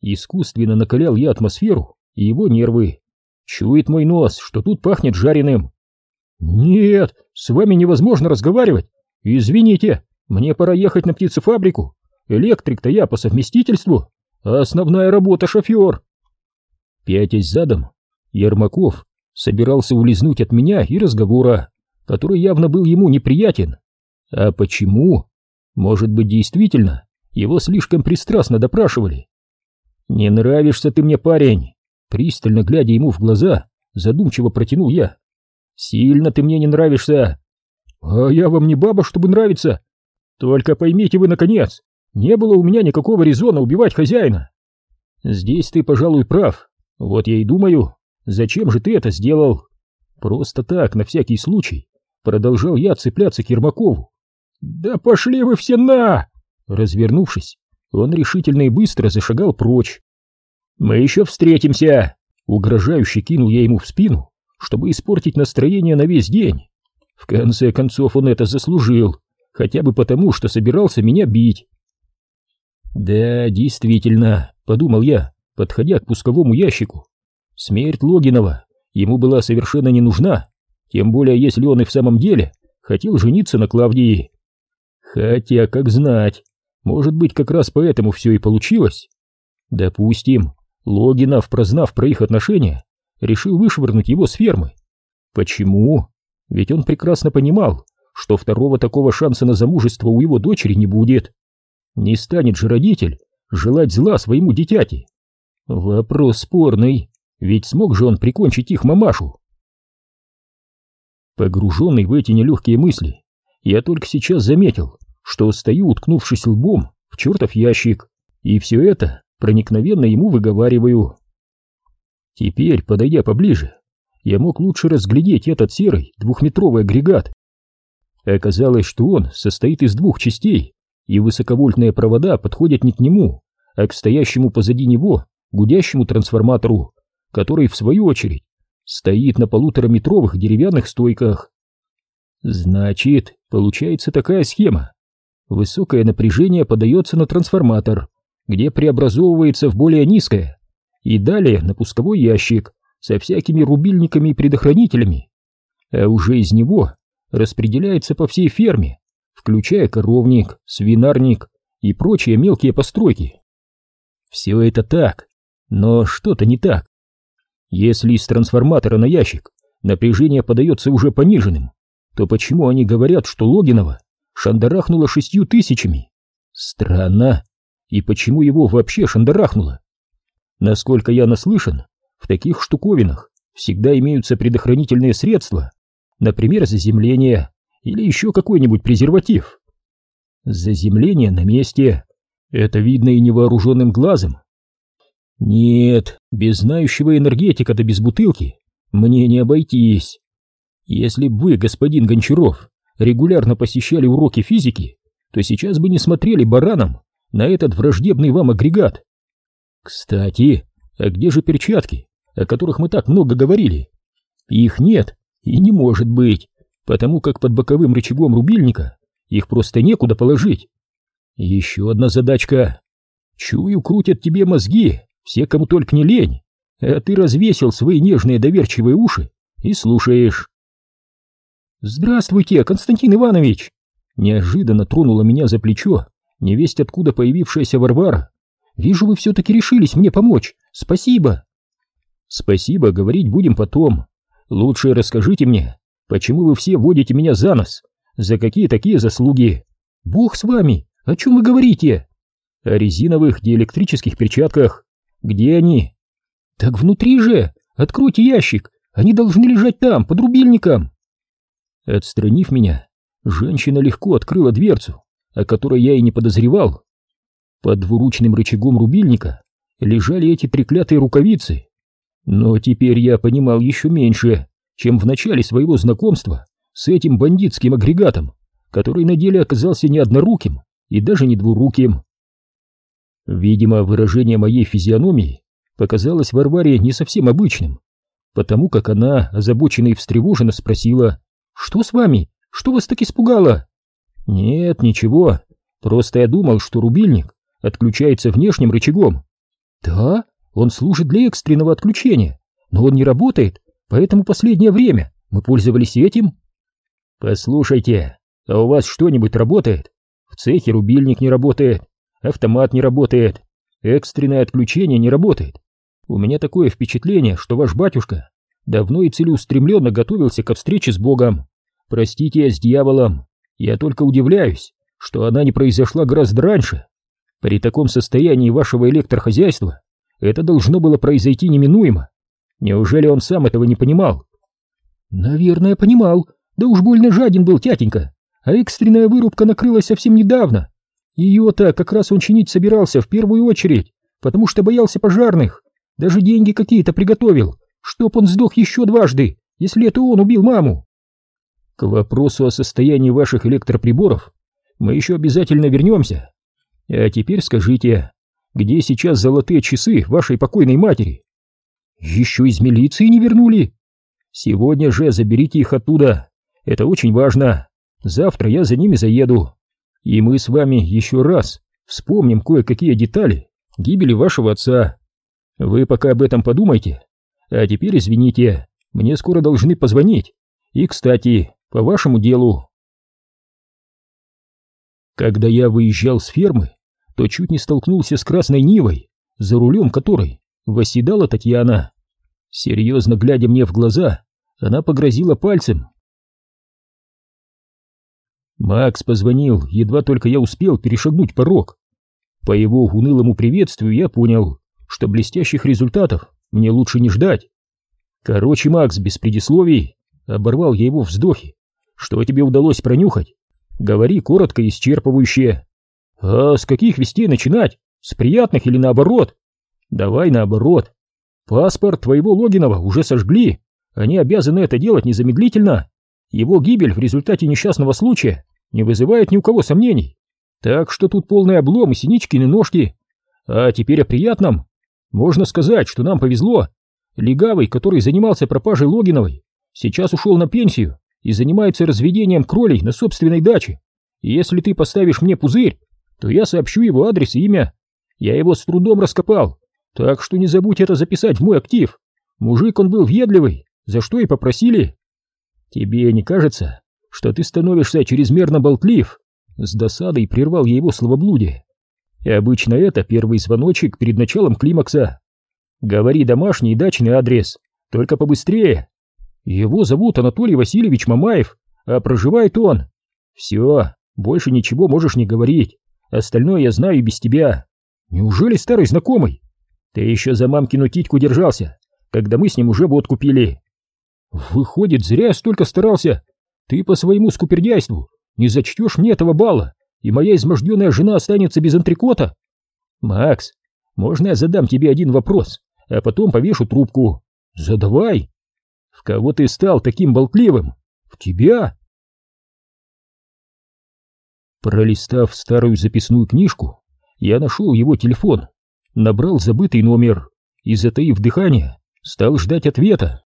Искусственно накалял я атмосферу, и его нервы. Чует мой нос, что тут пахнет жареным. Нет, с вами невозможно разговаривать. Извините, мне пора ехать на птицефабрику. Электрик-то я по совместительству, а основная работа шофер. Пятясь задом, Ермаков собирался улизнуть от меня и разговора, который явно был ему неприятен. А почему? Может быть, действительно, его слишком пристрастно допрашивали. «Не нравишься ты мне, парень!» Пристально глядя ему в глаза, задумчиво протянул я. «Сильно ты мне не нравишься!» «А я вам не баба, чтобы нравиться! Только поймите вы, наконец, не было у меня никакого резона убивать хозяина!» «Здесь ты, пожалуй, прав. Вот я и думаю, зачем же ты это сделал?» «Просто так, на всякий случай!» Продолжал я цепляться к Ермакову. «Да пошли вы все на!» Развернувшись, он решительно и быстро зашагал прочь. «Мы еще встретимся!» Угрожающе кинул я ему в спину, чтобы испортить настроение на весь день. В конце концов он это заслужил, хотя бы потому, что собирался меня бить. «Да, действительно», — подумал я, подходя к пусковому ящику. «Смерть Логинова ему была совершенно не нужна, тем более если он и в самом деле хотел жениться на Клавдии. Хотя, как знать, может быть, как раз поэтому все и получилось. Допустим, Логинов, прознав про их отношения, решил вышвырнуть его с фермы. Почему? Ведь он прекрасно понимал, что второго такого шанса на замужество у его дочери не будет. Не станет же родитель желать зла своему дитяти. Вопрос спорный, ведь смог же он прикончить их мамашу. Погруженный в эти нелегкие мысли, я только сейчас заметил, что стою, уткнувшись лбом в чертов ящик, и все это проникновенно ему выговариваю. Теперь, подойдя поближе, я мог лучше разглядеть этот серый двухметровый агрегат. Оказалось, что он состоит из двух частей, и высоковольтные провода подходят не к нему, а к стоящему позади него гудящему трансформатору, который, в свою очередь, стоит на полутораметровых деревянных стойках. Значит, получается такая схема. Высокое напряжение подается на трансформатор, где преобразовывается в более низкое, и далее на пусковой ящик со всякими рубильниками и предохранителями, а уже из него распределяется по всей ферме, включая коровник, свинарник и прочие мелкие постройки. Все это так, но что-то не так. Если из трансформатора на ящик напряжение подается уже пониженным, то почему они говорят, что Логинова шандарахнуло шестью тысячами? Странно. И почему его вообще шандарахнуло? Насколько я наслышан, в таких штуковинах всегда имеются предохранительные средства, например, заземление или еще какой-нибудь презерватив. Заземление на месте. Это видно и невооруженным глазом. Нет, без знающего энергетика да без бутылки мне не обойтись. Если бы вы, господин Гончаров, регулярно посещали уроки физики, то сейчас бы не смотрели бараном на этот враждебный вам агрегат. Кстати, а где же перчатки, о которых мы так много говорили? Их нет и не может быть, потому как под боковым рычагом рубильника их просто некуда положить. Еще одна задачка. Чую, крутят тебе мозги, все, кому только не лень, а ты развесил свои нежные доверчивые уши и слушаешь. «Здравствуйте, Константин Иванович!» Неожиданно тронула меня за плечо невесть откуда появившаяся Варвара. «Вижу, вы все-таки решились мне помочь. Спасибо!» «Спасибо, говорить будем потом. Лучше расскажите мне, почему вы все водите меня за нос? За какие такие заслуги?» «Бог с вами! О чем вы говорите?» «О резиновых диэлектрических перчатках. Где они?» «Так внутри же! Откройте ящик! Они должны лежать там, под рубильником!» Отстранив меня, женщина легко открыла дверцу, о которой я и не подозревал. Под двуручным рычагом рубильника лежали эти треклятые рукавицы. Но теперь я понимал еще меньше, чем в начале своего знакомства с этим бандитским агрегатом, который на деле оказался не одноруким и даже не двуруким. Видимо, выражение моей физиономии показалось Варваре не совсем обычным, потому как она, озабоченно и встревоженно, спросила «Что с вами? Что вас так испугало?» «Нет, ничего, просто я думал, что рубильник отключается внешним рычагом». «Да, он служит для экстренного отключения, но он не работает, поэтому последнее время мы пользовались этим». «Послушайте, а у вас что-нибудь работает? В цехе рубильник не работает, автомат не работает, экстренное отключение не работает. У меня такое впечатление, что ваш батюшка давно и целеустремленно готовился к встрече с Богом. Простите, с дьяволом. Я только удивляюсь, что она не произошла гораздо раньше. При таком состоянии вашего электрохозяйства это должно было произойти неминуемо. Неужели он сам этого не понимал? Наверное, понимал. Да уж больно жаден был тятенька. А экстренная вырубка накрылась совсем недавно. Ее-то как раз он чинить собирался в первую очередь, потому что боялся пожарных. Даже деньги какие-то приготовил, чтоб он сдох еще дважды, если это он убил маму. К вопросу о состоянии ваших электроприборов мы еще обязательно вернемся. А теперь скажите, где сейчас золотые часы вашей покойной матери? Еще из милиции не вернули? Сегодня же заберите их оттуда. Это очень важно. Завтра я за ними заеду. И мы с вами еще раз вспомним кое-какие детали гибели вашего отца. Вы пока об этом подумайте. А теперь извините, мне скоро должны позвонить. И, кстати, по вашему делу. Когда я выезжал с фермы, то чуть не столкнулся с красной Нивой, за рулем которой восседала Татьяна. Серьезно глядя мне в глаза, она погрозила пальцем. Макс позвонил, едва только я успел перешагнуть порог. По его унылому приветствию я понял, что блестящих результатов мне лучше не ждать. Короче, Макс, без предисловий, оборвал я его вздохи. Что тебе удалось пронюхать? Говори коротко и исчерпывающе. А с каких вестей начинать? С приятных или наоборот? Давай наоборот. Паспорт твоего Логинова уже сожгли. Они обязаны это делать незамедлительно. Его гибель в результате несчастного случая не вызывает ни у кого сомнений. Так что тут полный облом и синичкины ножки. А теперь о приятном. Можно сказать, что нам повезло. Легавый, который занимался пропажей Логиновой, сейчас ушел на пенсию и занимается разведением кролей на собственной даче. И если ты поставишь мне пузырь, то я сообщу его адрес и имя. Я его с трудом раскопал, так что не забудь это записать в мой актив. Мужик он был въедливый, за что и попросили. Тебе не кажется, что ты становишься чрезмерно болтлив? С досадой прервал я его словоблудие. И обычно это первый звоночек перед началом климакса. Говори домашний и дачный адрес, только побыстрее. Его зовут Анатолий Васильевич Мамаев, а проживает он. Все, больше ничего можешь не говорить. Остальное я знаю без тебя. Неужели старый знакомый? Ты еще за мамкину титьку держался, когда мы с ним уже водку пили. Выходит, зря я столько старался. Ты по своему скупердяйству не зачтешь мне этого балла, и моя изможденная жена останется без антрикота? Макс, можно я задам тебе один вопрос, а потом повешу трубку? Задавай. В кого ты стал таким болтливым? В тебя? Пролистав старую записную книжку, я нашел его телефон, набрал забытый номер и, затаив дыхание, стал ждать ответа.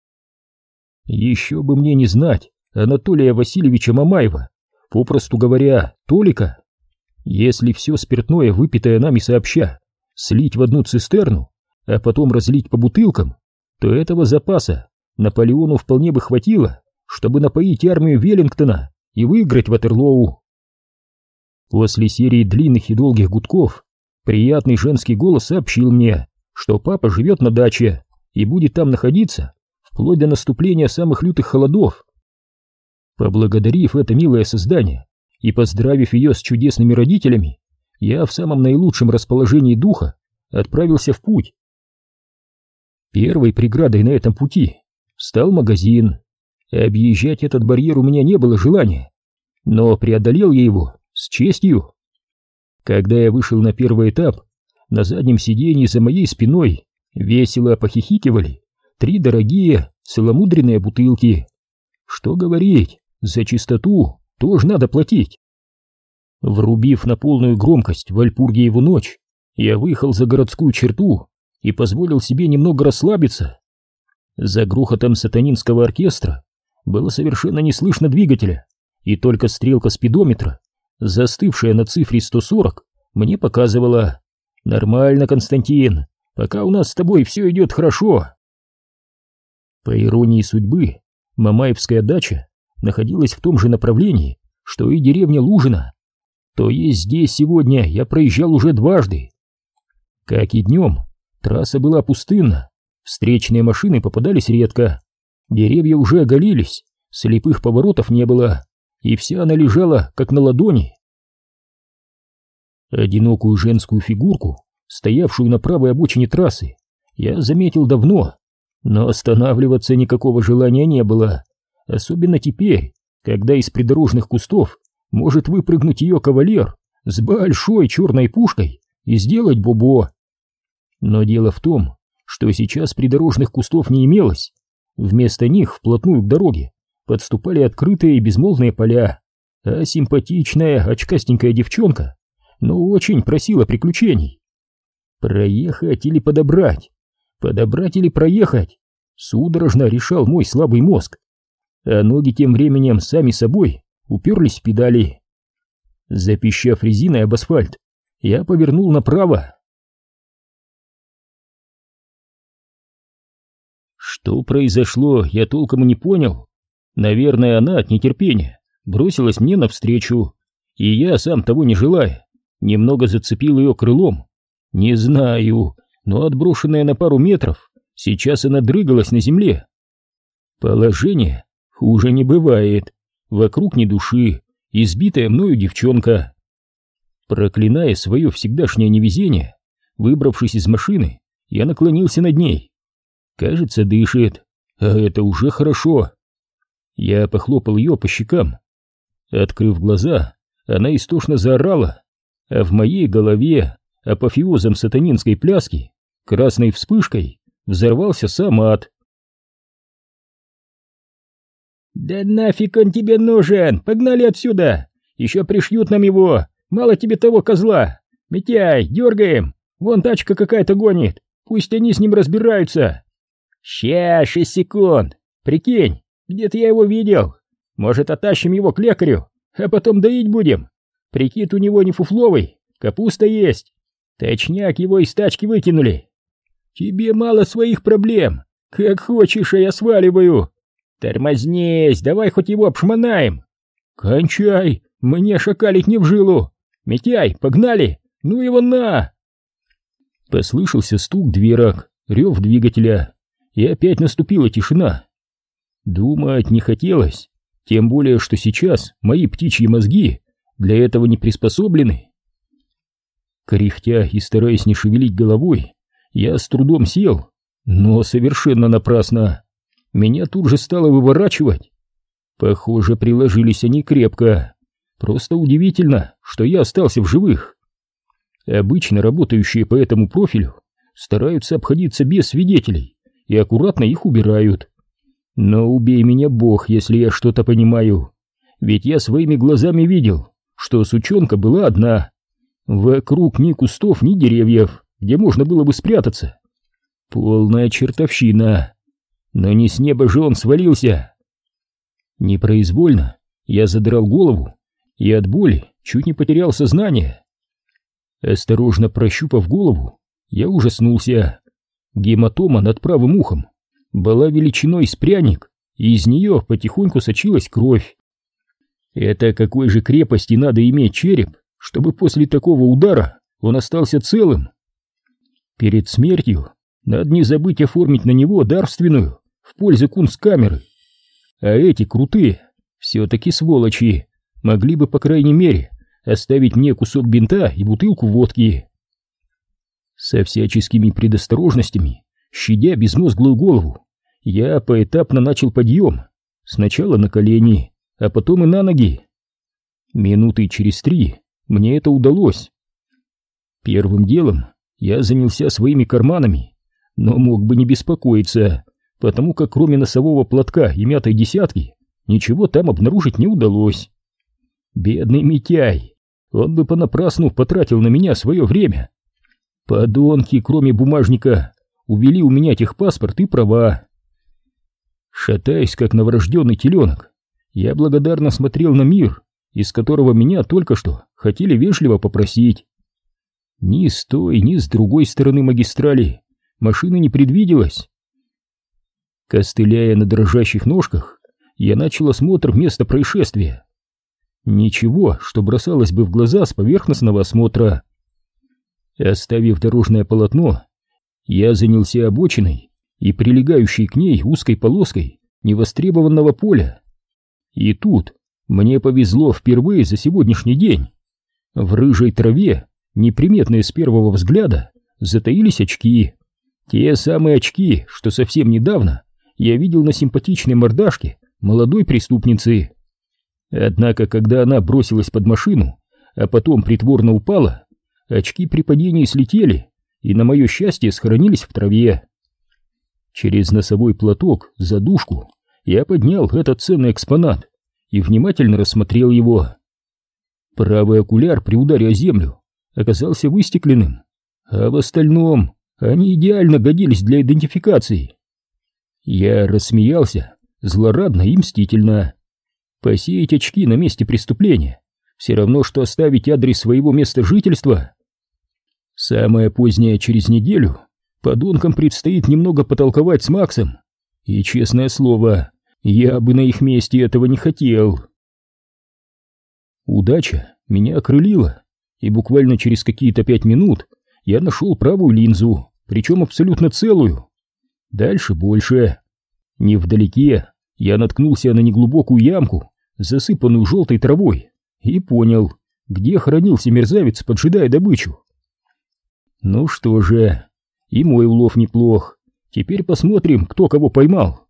Еще бы мне не знать Анатолия Васильевича Мамаева, попросту говоря, Толика. Если все спиртное, выпитое нами сообща, слить в одну цистерну, а потом разлить по бутылкам, то этого запаса Наполеону вполне бы хватило, чтобы напоить армию Веллингтона и выиграть Ватерлоу. После серии длинных и долгих гудков приятный женский голос сообщил мне, что папа живет на даче и будет там находиться вплоть до наступления самых лютых холодов. Поблагодарив это милое создание и поздравив ее с чудесными родителями, я в самом наилучшем расположении духа отправился в путь. Первой преградой на этом пути стал магазин, объезжать этот барьер у меня не было желания, но преодолел я его с честью. Когда я вышел на первый этап, на заднем сиденье за моей спиной весело похихикивали три дорогие целомудренные бутылки. Что говорить, за чистоту тоже надо платить. Врубив на полную громкость Вальпургиеву ночь, я выехал за городскую черту и позволил себе немного расслабиться. За грохотом сатанинского оркестра было совершенно не слышно двигателя, и только стрелка спидометра застывшая на цифре 140, мне показывала «Нормально, Константин, пока у нас с тобой все идет хорошо». По иронии судьбы, Мамаевская дача находилась в том же направлении, что и деревня Лужина. То есть здесь сегодня я проезжал уже дважды. Как и днем, трасса была пустынна, встречные машины попадались редко, деревья уже оголились, слепых поворотов не было и вся она лежала, как на ладони. Одинокую женскую фигурку, стоявшую на правой обочине трассы, я заметил давно, но останавливаться никакого желания не было, особенно теперь, когда из придорожных кустов может выпрыгнуть ее кавалер с большой черной пушкой и сделать бобо. Но дело в том, что сейчас придорожных кустов не имелось, вместо них вплотную к дороге подступали открытые и безмолвные поля, а симпатичная очкастенькая девчонка, ну, очень просила приключений. Проехать или подобрать? Подобрать или проехать? Судорожно решал мой слабый мозг. А ноги тем временем сами собой уперлись в педали. Запищав резиной об асфальт, я повернул направо. Что произошло, я толком не понял. Наверное, она от нетерпения бросилась мне навстречу и я, сам того не желая, немного зацепил ее крылом. Не знаю, но отброшенная на пару метров, сейчас она дрыгалась на земле. Положение хуже не бывает. Вокруг ни души, избитая мною девчонка. Проклиная свое всегдашнее невезение, выбравшись из машины, я наклонился над ней. Кажется, дышит, а это уже хорошо. Я похлопал ее по щекам. Открыв глаза, она истошно заорала, а в моей голове, апофеозом сатанинской пляски, красной вспышкой, взорвался сам ад. «Да нафиг он тебе нужен! Погнали отсюда! Еще пришьют нам его! Мало тебе того козла! Митяй, дергаем! Вон тачка какая-то гонит! Пусть они с ним разбираются!» «Ща, шесть секунд! Прикинь, где-то я его видел! Может, оттащим его к лекарю, а потом доить будем? Прикид у него не фуфловый, капуста есть! Точняк его из тачки выкинули!» «Тебе мало своих проблем! Как хочешь, а я сваливаю!» «Тормознись, давай хоть его обшмонаем!» «Кончай, мне шакалить не в жилу! Митяй, погнали! Ну его на!» Послышался стук дверок, рев двигателя, и опять наступила тишина. Думать не хотелось, тем более, что сейчас мои птичьи мозги для этого не приспособлены. Кряхтя и стараясь не шевелить головой, я с трудом сел, но совершенно напрасно. Меня тут же стало выворачивать. Похоже, приложились они крепко. Просто удивительно, что я остался в живых. Обычно работающие по этому профилю стараются обходиться без свидетелей и аккуратно их убирают. Но убей меня бог, если я что-то понимаю. Ведь я своими глазами видел, что сучонка была одна. Вокруг ни кустов, ни деревьев, где можно было бы спрятаться. Полная чертовщина. Но не с неба же он свалился. Непроизвольно я задрал голову и от боли чуть не потерял сознание. Осторожно прощупав голову, я ужаснулся. Гематома над правым ухом была величиной с пряник, и из нее потихоньку сочилась кровь. Это какой же крепости надо иметь череп, чтобы после такого удара он остался целым? Перед смертью надо не забыть оформить на него дарственную в пользу кунсткамеры. А эти крутые, все-таки сволочи, могли бы, по крайней мере, оставить мне кусок бинта и бутылку водки. Со всяческими предосторожностями, щадя безмозглую голову, я поэтапно начал подъем, сначала на колени, а потом и на ноги. Минуты через три мне это удалось. Первым делом я занялся своими карманами, но мог бы не беспокоиться, потому как кроме носового платка и мятой десятки ничего там обнаружить не удалось. Бедный Митяй, он бы понапрасну потратил на меня свое время. Подонки, кроме бумажника, увели у меня техпаспорт и права. Шатаясь, как новорожденный теленок, я благодарно смотрел на мир, из которого меня только что хотели вежливо попросить. Ни с той, ни с другой стороны магистрали машины не предвиделось. Костыляя на дрожащих ножках, я начал осмотр места происшествия. Ничего, что бросалось бы в глаза с поверхностного осмотра. Оставив дорожное полотно, я занялся обочиной и прилегающей к ней узкой полоской невостребованного поля. И тут мне повезло впервые за сегодняшний день. В рыжей траве, неприметные с первого взгляда, затаились очки. Те самые очки, что совсем недавно я видел на симпатичной мордашке молодой преступницы. Однако, когда она бросилась под машину, а потом притворно упала, очки при падении слетели и, на мое счастье, сохранились в траве. Через носовой платок, задушку, я поднял этот ценный экспонат и внимательно рассмотрел его. Правый окуляр при ударе о землю оказался выстекленным, а в остальном они идеально годились для идентификации. Я рассмеялся, злорадно и мстительно. Посеять очки на месте преступления все равно, что оставить адрес своего места жительства. Самое позднее через неделю подонкам предстоит немного потолковать с Максом. И, честное слово, я бы на их месте этого не хотел. Удача Меня окрылило, и буквально через какие-то пять минут я нашел правую линзу, причем абсолютно целую. Дальше больше. Невдалеке я наткнулся на неглубокую ямку, засыпанную желтой травой, и понял, где хранился мерзавец, поджидая добычу. Ну что же, и мой улов неплох. Теперь посмотрим, кто кого поймал.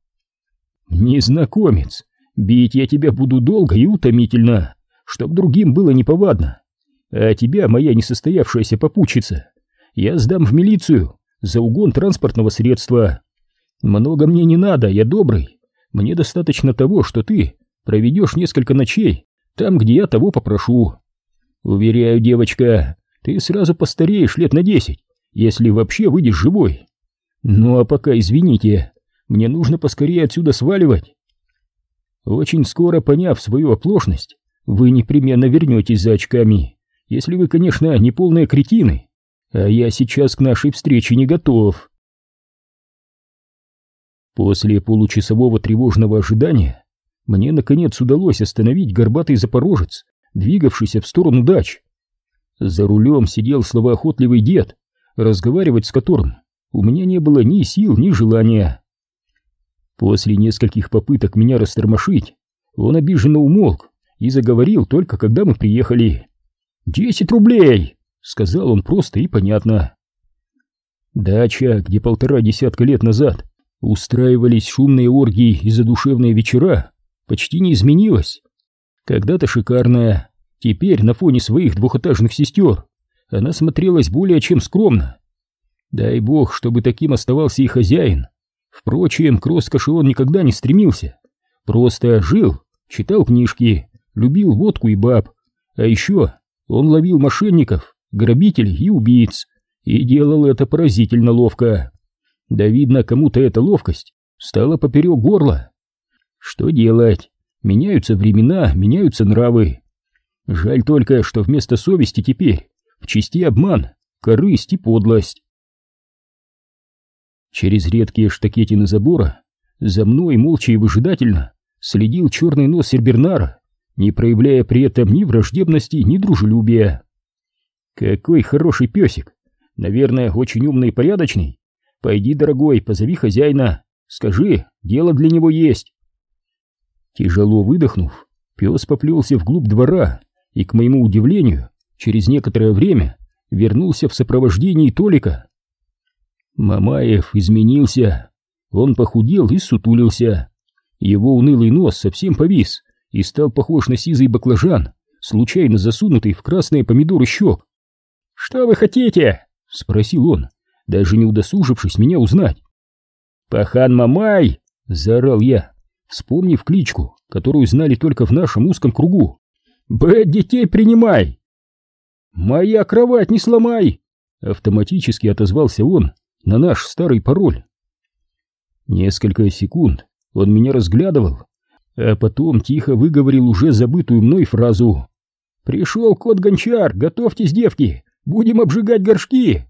Незнакомец, бить я тебя буду долго и утомительно, чтоб другим было неповадно. А тебя, моя несостоявшаяся попутчица, я сдам в милицию за угон транспортного средства. Много мне не надо, я добрый. Мне достаточно того, что ты проведешь несколько ночей там, где я того попрошу. Уверяю, девочка, ты сразу постареешь лет на десять, если вообще выйдешь живой. Ну а пока, извините, мне нужно поскорее отсюда сваливать. Очень скоро, поняв свою оплошность, вы непременно вернетесь за очками, если вы, конечно, не полные кретины. А я сейчас к нашей встрече не готов. После получасового тревожного ожидания мне, наконец, удалось остановить горбатый запорожец, двигавшийся в сторону дач. За рулем сидел словоохотливый дед, разговаривать с которым у меня не было ни сил, ни желания. После нескольких попыток меня растормошить, он обиженно умолк и заговорил только когда мы приехали. «Десять рублей!» — сказал он просто и понятно. Дача, где полтора десятка лет назад устраивались шумные оргии и задушевные вечера, почти не изменилась. Когда-то шикарная, теперь на фоне своих двухэтажных сестер она смотрелась более чем скромно. Дай бог, чтобы таким оставался и хозяин. Впрочем, к роскоши он никогда не стремился. Просто жил, читал книжки, любил водку и баб. А еще он ловил мошенников, грабителей и убийц. И делал это поразительно ловко. Да видно, кому-то эта ловкость стала поперек горла. Что делать? Меняются времена, меняются нравы. Жаль только, что вместо совести теперь в чести обман, корысть и подлость. Через редкие штакетины забора за мной молча и выжидательно следил черный нос Сербернара, не проявляя при этом ни враждебности, ни дружелюбия. Какой хороший песик! Наверное, очень умный и порядочный. Пойди, дорогой, позови хозяина. Скажи, дело для него есть. Тяжело выдохнув, пес поплелся вглубь двора и, к моему удивлению, через некоторое время вернулся в сопровождении Толика. Мамаев изменился. Он похудел и сутулился. Его унылый нос совсем повис и стал похож на сизый баклажан, случайно засунутый в красные помидоры щек. «Что вы хотите?» — спросил он, даже не удосужившись меня узнать. «Пахан Мамай!» — заорал я, вспомнив кличку, которую знали только в нашем узком кругу. «Б, детей принимай!» «Моя кровать не сломай!» Автоматически отозвался он на наш старый пароль. Несколько секунд он меня разглядывал, а потом тихо выговорил уже забытую мной фразу. «Пришел кот-гончар, готовьтесь, девки, будем обжигать горшки!»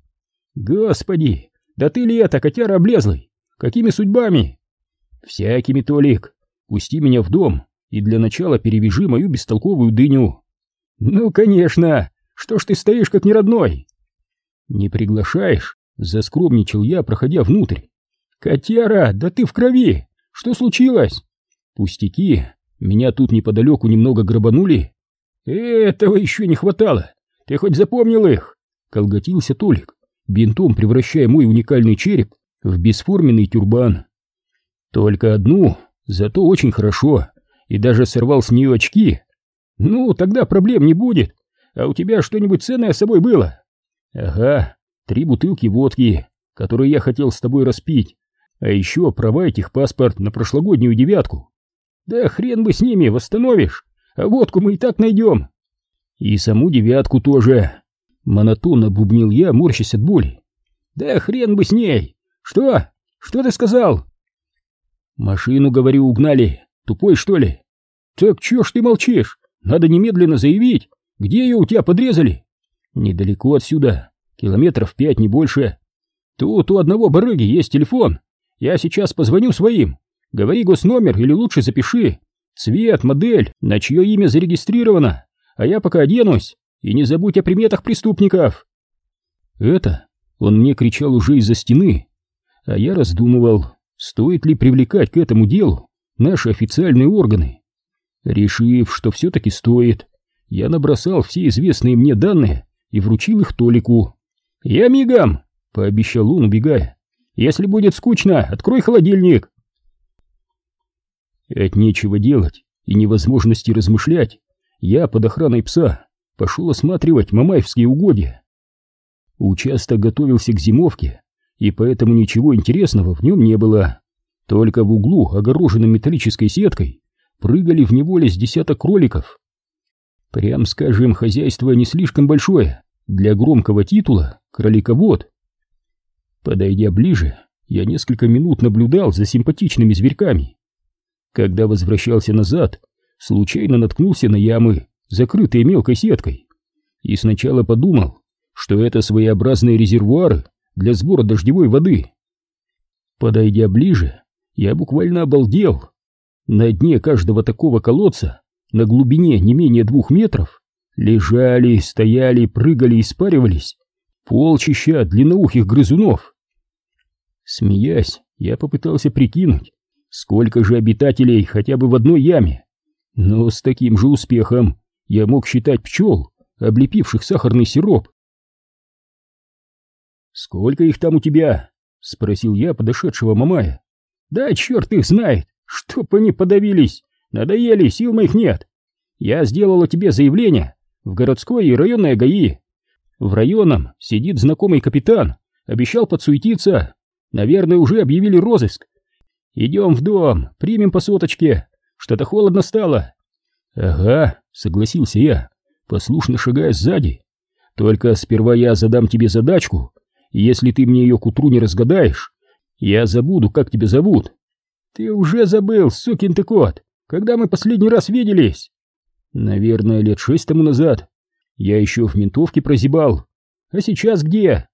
«Господи, да ты ли это, котяра облезлый? Какими судьбами?» «Всякими, Толик, пусти меня в дом и для начала перевяжи мою бестолковую дыню». «Ну, конечно, что ж ты стоишь как неродной? Не приглашаешь? Заскромничал я, проходя внутрь. Котяра, да ты в крови! Что случилось? Пустяки, меня тут неподалеку немного грабанули. Этого еще не хватало. Ты хоть запомнил их? Колготился Толик, бинтом превращая мой уникальный череп в бесформенный тюрбан. Только одну, зато очень хорошо, и даже сорвал с нее очки. Ну, тогда проблем не будет. А у тебя что-нибудь ценное с собой было? Ага, три бутылки водки, которые я хотел с тобой распить. А еще права этих паспорт на прошлогоднюю девятку. Да хрен бы с ними, восстановишь. А водку мы и так найдем. И саму девятку тоже. Монотонно бубнил я, морщась от боли. Да хрен бы с ней. Что? Что ты сказал? Машину, говорю, угнали. Тупой, что ли? Так чё ж ты молчишь? Надо немедленно заявить. Где ее у тебя подрезали? Недалеко отсюда, километров пять, не больше. Тут у одного барыги есть телефон. Я сейчас позвоню своим. Говори госномер или лучше запиши. Цвет, модель, на чье имя зарегистрировано. а я пока оденусь, и не забудь о приметах преступников. Это он мне кричал уже из-за стены, а я раздумывал, стоит ли привлекать к этому делу наши официальные органы. Решив, что все-таки стоит, я набросал все известные мне данные и вручил их Толику. «Я мигом!» — пообещал он, убегая. «Если будет скучно, открой холодильник!» От нечего делать и невозможности размышлять, я под охраной пса пошел осматривать мамаевские угодья. Участок готовился к зимовке, и поэтому ничего интересного в нем не было. Только в углу, огороженном металлической сеткой, прыгали в неволе с десяток кроликов. Прям скажем, хозяйство не слишком большое для громкого титула «кроликовод». Подойдя ближе, я несколько минут наблюдал за симпатичными зверьками. Когда возвращался назад, случайно наткнулся на ямы, закрытые мелкой сеткой, и сначала подумал, что это своеобразные резервуары для сбора дождевой воды. Подойдя ближе, я буквально обалдел. На дне каждого такого колодца, на глубине не менее двух метров, лежали, стояли, прыгали и спаривались полчища длинноухих грызунов. Смеясь, я попытался прикинуть, сколько же обитателей хотя бы в одной яме. Но с таким же успехом я мог считать пчел, облепивших сахарный сироп. «Сколько их там у тебя?» — спросил я подошедшего Мамая. «Да черт их знает, чтоб они подавились, надоели, сил моих нет. Я сделала тебе заявление в городской и районное ГАИ. В районном сидит знакомый капитан, обещал подсуетиться. Наверное, уже объявили розыск. Идем в дом, примем по соточке, что-то холодно стало». «Ага», — согласился я, послушно шагая сзади. «Только сперва я задам тебе задачку, и если ты мне ее к утру не разгадаешь, я забуду, как тебя зовут. Ты уже забыл, сукин ты кот, когда мы последний раз виделись? Наверное, лет шесть тому назад. Я еще в ментовке прозябал. А сейчас где?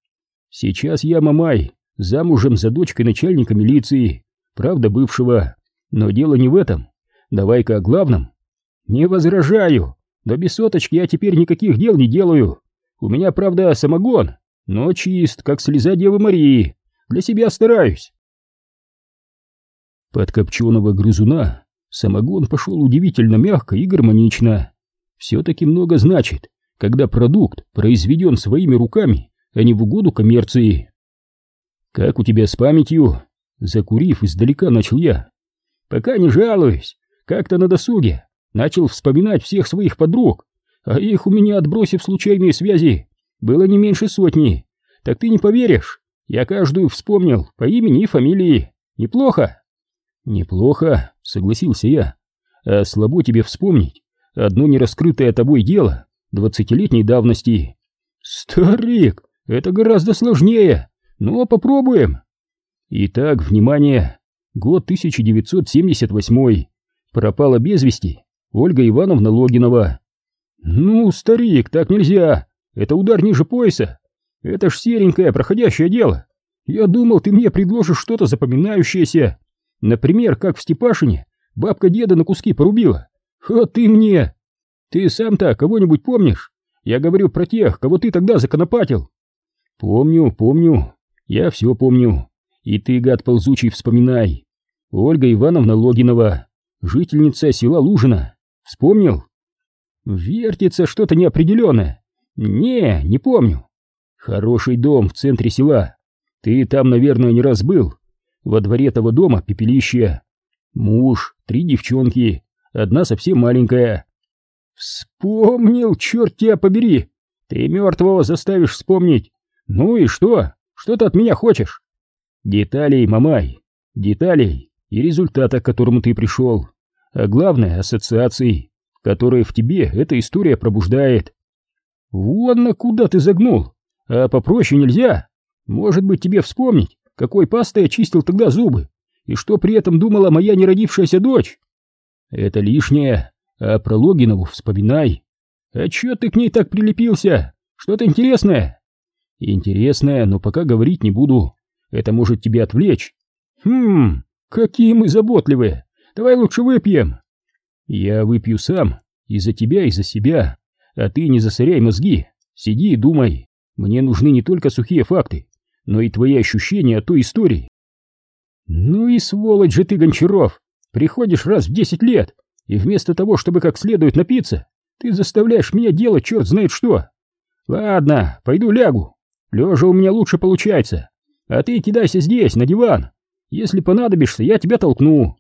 Сейчас я Мамай, замужем за дочкой начальника милиции, правда бывшего. Но дело не в этом. Давай-ка о главном. Не возражаю, но без соточки я теперь никаких дел не делаю. У меня, правда, самогон, но чист, как слеза Девы Марии. Для себя стараюсь. Под копченого грызуна самогон пошел удивительно мягко и гармонично. Все-таки много значит, когда продукт произведен своими руками, а не в угоду коммерции. «Как у тебя с памятью?» Закурив, издалека начал я. «Пока не жалуюсь. Как-то на досуге начал вспоминать всех своих подруг, а их у меня, отбросив случайные связи, было не меньше сотни. Так ты не поверишь, я каждую вспомнил по имени и фамилии. Неплохо? Неплохо, согласился я. А слабо тебе вспомнить одно нераскрытое тобой дело двадцатилетней давности. Старик, это гораздо сложнее. Ну, попробуем. Итак, внимание. Год 1978. Пропала без вести Ольга Ивановна Логинова. Ну, старик, так нельзя. Это удар ниже пояса. Это ж серенькое, проходящее дело. Я думал, ты мне предложишь что-то запоминающееся. Например, как в Степашине бабка деда на куски порубила. А ты мне... Ты сам-то кого-нибудь помнишь? Я говорю про тех, кого ты тогда законопатил. Помню, помню. Я все помню. И ты, гад ползучий, вспоминай. Ольга Ивановна Логинова, жительница села Лужина. Вспомнил? Вертится что-то неопределенное. «Не, не помню. Хороший дом в центре села. Ты там, наверное, не раз был. Во дворе того дома пепелище. Муж, три девчонки, одна совсем маленькая. Вспомнил, черт тебя побери. Ты мертвого заставишь вспомнить. Ну и что? Что ты от меня хочешь? Деталей, мамай, деталей и результата, к которому ты пришел. А главное, ассоциаций, которые в тебе эта история пробуждает. «Вон на куда ты загнул! А попроще нельзя! Может быть, тебе вспомнить, какой пастой я чистил тогда зубы, и что при этом думала моя неродившаяся дочь?» «Это лишнее, а про Логинову вспоминай. А чё ты к ней так прилепился? Что-то интересное?» «Интересное, но пока говорить не буду. Это может тебя отвлечь». «Хм, какие мы заботливые! Давай лучше выпьем!» «Я выпью сам, и за тебя, и за себя. А ты не засоряй мозги, сиди и думай. Мне нужны не только сухие факты, но и твои ощущения о той истории. Ну и сволочь же ты, Гончаров, приходишь раз в десять лет, и вместо того, чтобы как следует напиться, ты заставляешь меня делать черт знает что. Ладно, пойду лягу. Лежа у меня лучше получается. А ты кидайся здесь, на диван. Если понадобишься, я тебя толкну.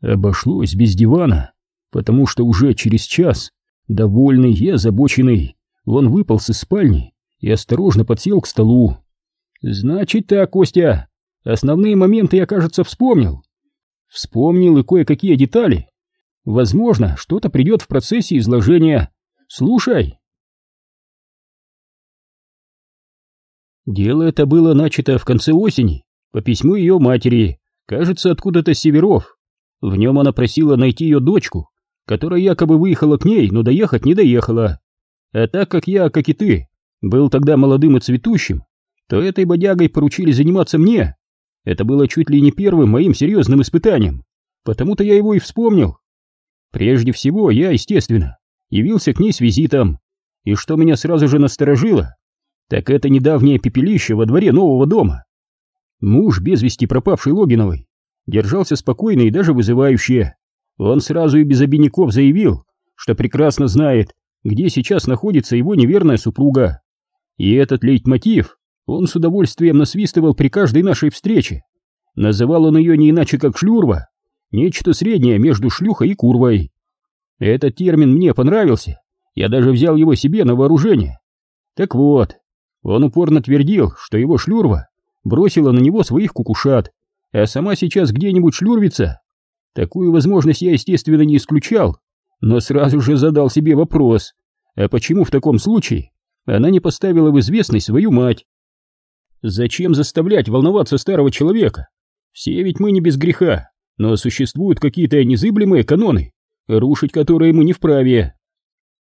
Обошлось без дивана, потому что уже через час, довольный и озабоченный, он выполз из спальни и осторожно подсел к столу. «Значит так, Костя, основные моменты я, кажется, вспомнил. Вспомнил и кое-какие детали. Возможно, что-то придет в процессе изложения. Слушай». Дело это было начато в конце осени, по письму ее матери, кажется, откуда-то с северов. В нем она просила найти ее дочку, которая якобы выехала к ней, но доехать не доехала. А так как я, как и ты, был тогда молодым и цветущим, то этой бодягой поручили заниматься мне. Это было чуть ли не первым моим серьезным испытанием, потому-то я его и вспомнил. Прежде всего, я, естественно, явился к ней с визитом, и что меня сразу же насторожило, так это недавнее пепелище во дворе нового дома. Муж без вести пропавшей Логиновой держался спокойно и даже вызывающе. Он сразу и без обиняков заявил, что прекрасно знает, где сейчас находится его неверная супруга. И этот лейтмотив он с удовольствием насвистывал при каждой нашей встрече. Называл он ее не иначе как шлюрва, нечто среднее между шлюхой и курвой. Этот термин мне понравился, я даже взял его себе на вооружение. Так вот, он упорно твердил, что его шлюрва бросила на него своих кукушат, а сама сейчас где-нибудь шлюрвится. Такую возможность я, естественно, не исключал, но сразу же задал себе вопрос, а почему в таком случае она не поставила в известность свою мать? Зачем заставлять волноваться старого человека? Все ведь мы не без греха, но существуют какие-то незыблемые каноны, рушить которые мы не вправе.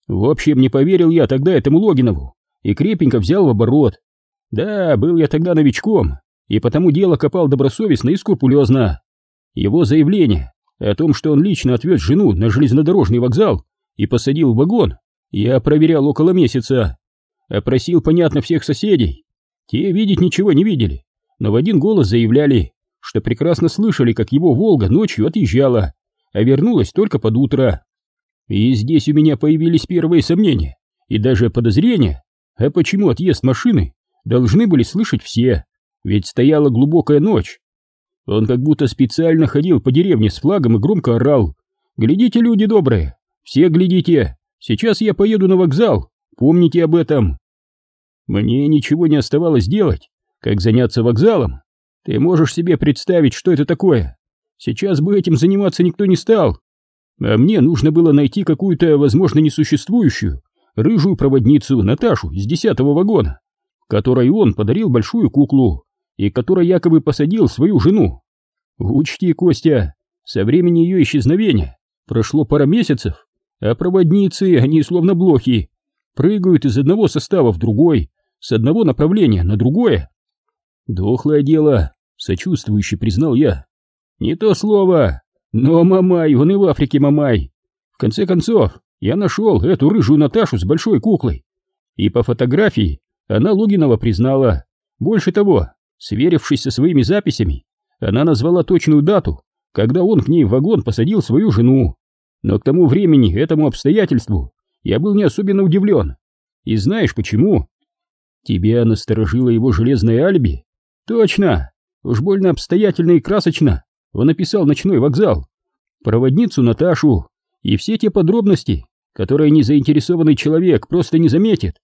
В общем, не поверил я тогда этому Логинову, и крепенько взял в оборот. Да, был я тогда новичком, и потому дело копал добросовестно и скрупулезно. Его заявление о том, что он лично отвез жену на железнодорожный вокзал и посадил в вагон, я проверял около месяца. Опросил, понятно, всех соседей. Те видеть ничего не видели, но в один голос заявляли, что прекрасно слышали, как его «Волга» ночью отъезжала, а вернулась только под утро. И здесь у меня появились первые сомнения и даже подозрения, а почему отъезд машины должны были слышать все? Ведь стояла глубокая ночь. Он как будто специально ходил по деревне с флагом и громко орал. «Глядите, люди добрые! Все глядите! Сейчас я поеду на вокзал! Помните об этом!» Мне ничего не оставалось делать, как заняться вокзалом. Ты можешь себе представить, что это такое? Сейчас бы этим заниматься никто не стал. А мне нужно было найти какую-то, возможно, несуществующую, рыжую проводницу Наташу из десятого вагона, которой он подарил большую куклу и которой якобы посадил свою жену. Учти, Костя, со времени ее исчезновения прошло пара месяцев, а проводницы, они словно блохи, прыгают из одного состава в другой, с одного направления на другое. Дохлое дело, сочувствующе признал я. Не то слово, но Мамай, он и в Африке Мамай. В конце концов, я нашел эту рыжую Наташу с большой куклой. И по фотографии она Логинова признала. Больше того, сверившись со своими записями, она назвала точную дату, когда он к ней в вагон посадил свою жену. Но к тому времени, этому обстоятельству, я был не особенно удивлен. И знаешь почему? Тебя насторожило его железное алиби? Точно! Уж больно обстоятельно и красочно он написал ночной вокзал, проводницу Наташу и все те подробности, которое незаинтересованный человек просто не заметит.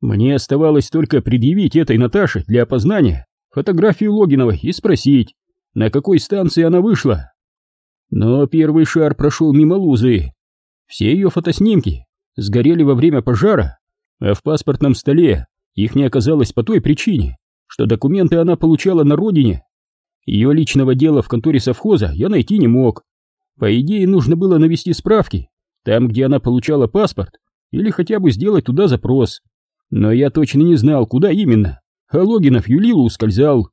Мне оставалось только предъявить этой Наташе для опознания фотографию Логиновой и спросить, на какой станции она вышла. Но первый шар прошел мимо Лузы. Все ее фотоснимки сгорели во время пожара, а в паспортном столе их не оказалось по той причине, что документы она получала на родине. Ее личного дела в конторе совхоза я найти не мог. По идее, нужно было навести справки там, где она получала паспорт, или хотя бы сделать туда запрос. Но я точно не знал, куда именно, а Логинов Юлилу ускользал.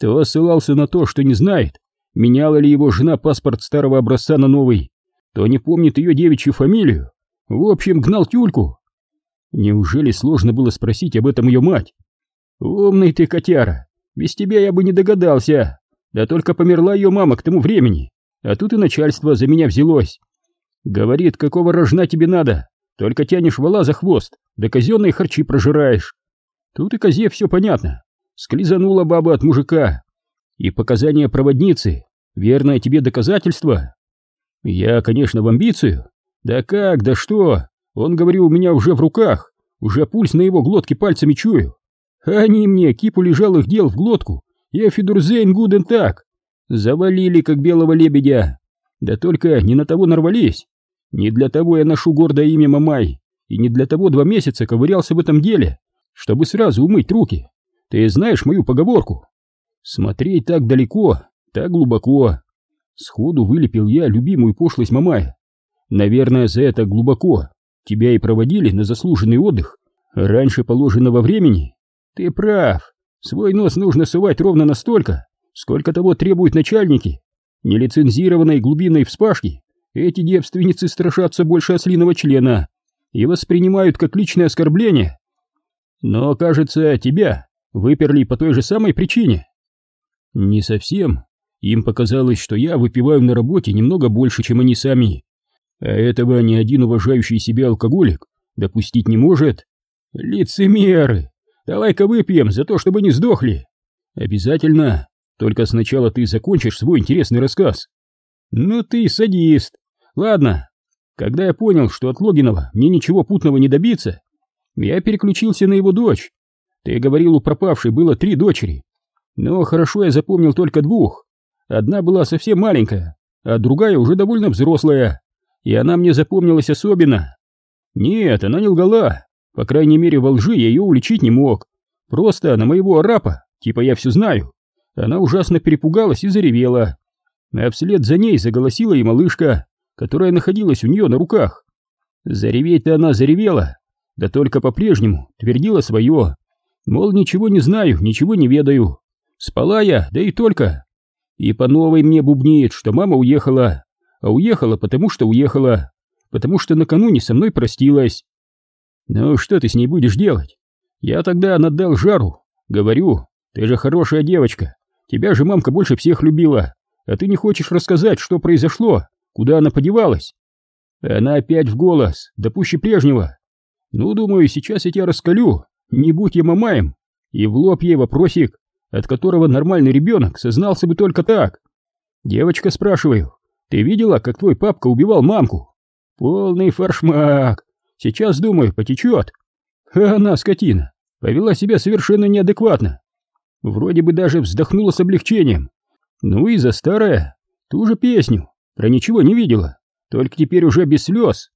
То ссылался на то, что не знает, меняла ли его жена паспорт старого образца на новый, кто не помнит ее девичью фамилию, в общем, гнал тюльку. Неужели сложно было спросить об этом ее мать? Умный ты, котяра, без тебя я бы не догадался. Да только померла ее мама к тому времени, а тут и начальство за меня взялось. Говорит, какого рожна тебе надо, только тянешь вала за хвост, да казенные харчи прожираешь. Тут и козе все понятно. Склизанула баба от мужика. И показания проводницы — верное тебе доказательство. Я, конечно, в амбицию. Да как, да что? Он, говорю, у меня уже в руках. Уже пульс на его глотке пальцами чую. А они мне кипу лежалых дел в глотку. Я Федурзейн Гуден так. Завалили, как белого лебедя. Да только не на того нарвались. Не для того я ношу гордое имя Мамай. И не для того два месяца ковырялся в этом деле, чтобы сразу умыть руки. Ты знаешь мою поговорку? Смотреть так далеко, так глубоко. Сходу вылепил я любимую пошлость Мамая. Наверное, за это глубоко. Тебя и проводили на заслуженный отдых. Раньше положенного времени. Ты прав. Свой нос нужно сувать ровно настолько, сколько того требуют начальники. Нелицензированной глубинной вспашки эти девственницы страшатся больше ослиного члена и воспринимают как личное оскорбление. Но, кажется, тебя выперли по той же самой причине. Не совсем. Им показалось, что я выпиваю на работе немного больше, чем они сами. А этого ни один уважающий себя алкоголик допустить не может. Лицемеры! Давай-ка выпьем за то, чтобы не сдохли. Обязательно. Только сначала ты закончишь свой интересный рассказ. Ну ты садист. Ладно. Когда я понял, что от Логинова мне ничего путного не добиться, я переключился на его дочь. Ты говорил, у пропавшей было три дочери. Но хорошо я запомнил только двух. Одна была совсем маленькая, а другая уже довольно взрослая. И она мне запомнилась особенно. Нет, она не лгала. По крайней мере, во лжи я ее уличить не мог. Просто на моего арапа, типа я все знаю. Она ужасно перепугалась и заревела. А вслед за ней заголосила и малышка, которая находилась у нее на руках. Зареветь-то она заревела, да только по-прежнему твердила свое. Мол, ничего не знаю, ничего не ведаю. Спала я, да и только. И по новой мне бубнит, что мама уехала. А уехала, потому что уехала. Потому что накануне со мной простилась. Ну что ты с ней будешь делать? Я тогда наддал жару. Говорю, ты же хорошая девочка. Тебя же мамка больше всех любила. А ты не хочешь рассказать, что произошло? Куда она подевалась? Она опять в голос, да пуще прежнего. Ну, думаю, сейчас я тебя раскалю. Не будь я мамаем. И в лоб ей вопросик, от которого нормальный ребенок сознался бы только так. Девочка, спрашиваю, ты видела, как твой папка убивал мамку? Полный фаршмак. Сейчас, думаю, потечет. А она, скотина, повела себя совершенно неадекватно. Вроде бы даже вздохнула с облегчением. Ну и за старое, ту же песню, про ничего не видела, только теперь уже без слез.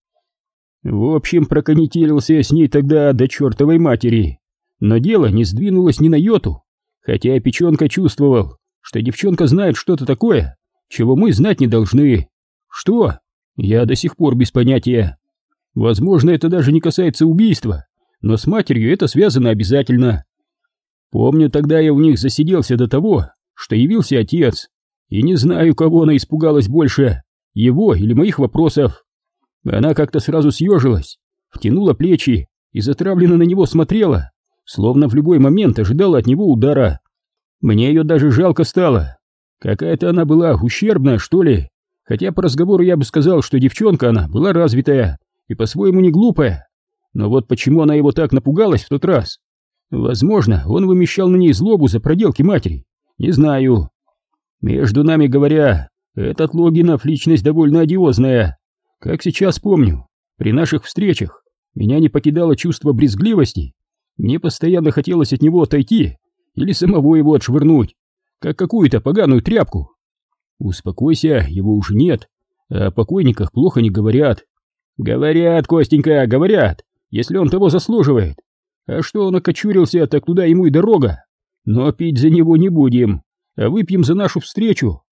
В общем, проконетелился я с ней тогда до чертовой матери, но дело не сдвинулось ни на йоту, хотя печенка чувствовал, что девчонка знает что-то такое, чего мы знать не должны. Что? Я до сих пор без понятия. Возможно, это даже не касается убийства, но с матерью это связано обязательно. Помню, тогда я у них засиделся до того, что явился отец, и не знаю, кого она испугалась больше, его или моих вопросов. Она как-то сразу съежилась, втянула плечи и затравленно на него смотрела, словно в любой момент ожидала от него удара. Мне ее даже жалко стало. Какая-то она была ущербная, что ли, хотя по разговору я бы сказал, что девчонка она была развитая и по-своему не глупая. Но вот почему она его так напугалась в тот раз? Возможно, он вымещал на ней злобу за проделки матери. Не знаю. Между нами говоря, этот Логинов личность довольно одиозная. Как сейчас помню, при наших встречах меня не покидало чувство брезгливости. Мне постоянно хотелось от него отойти или самого его отшвырнуть, как какую-то поганую тряпку. Успокойся, его уже нет, о покойниках плохо не говорят. Говорят, Костенька, говорят, если он того заслуживает. А что он окочурился, так туда ему и дорога. Но пить за него не будем, а выпьем за нашу встречу.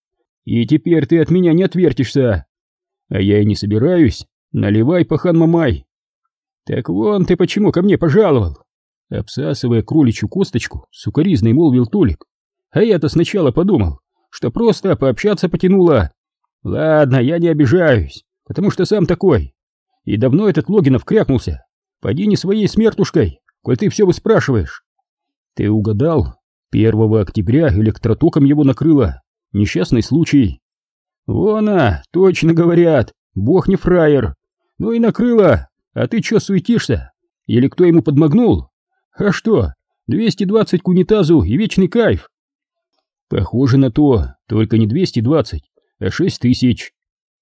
И теперь ты от меня не отвертишься. А я и не собираюсь. Наливай, пахан Мамай. Так вон ты почему ко мне пожаловал? Обсасывая кроличью косточку, сукоризной молвил Толик. А я-то сначала подумал, что просто пообщаться потянуло. Ладно, я не обижаюсь. потому что сам такой. И давно этот Логинов крякнулся. Поди не своей смертушкой, коль ты все выспрашиваешь. Ты угадал. 1 октября электротоком его накрыло. Несчастный случай. Вон а, точно говорят, бог не фраер. Ну и накрыло, а ты чё суетишься? Или кто ему подмогнул? А что, 220 к унитазу и вечный кайф. Похоже на то, только не 220, а 6 тысяч.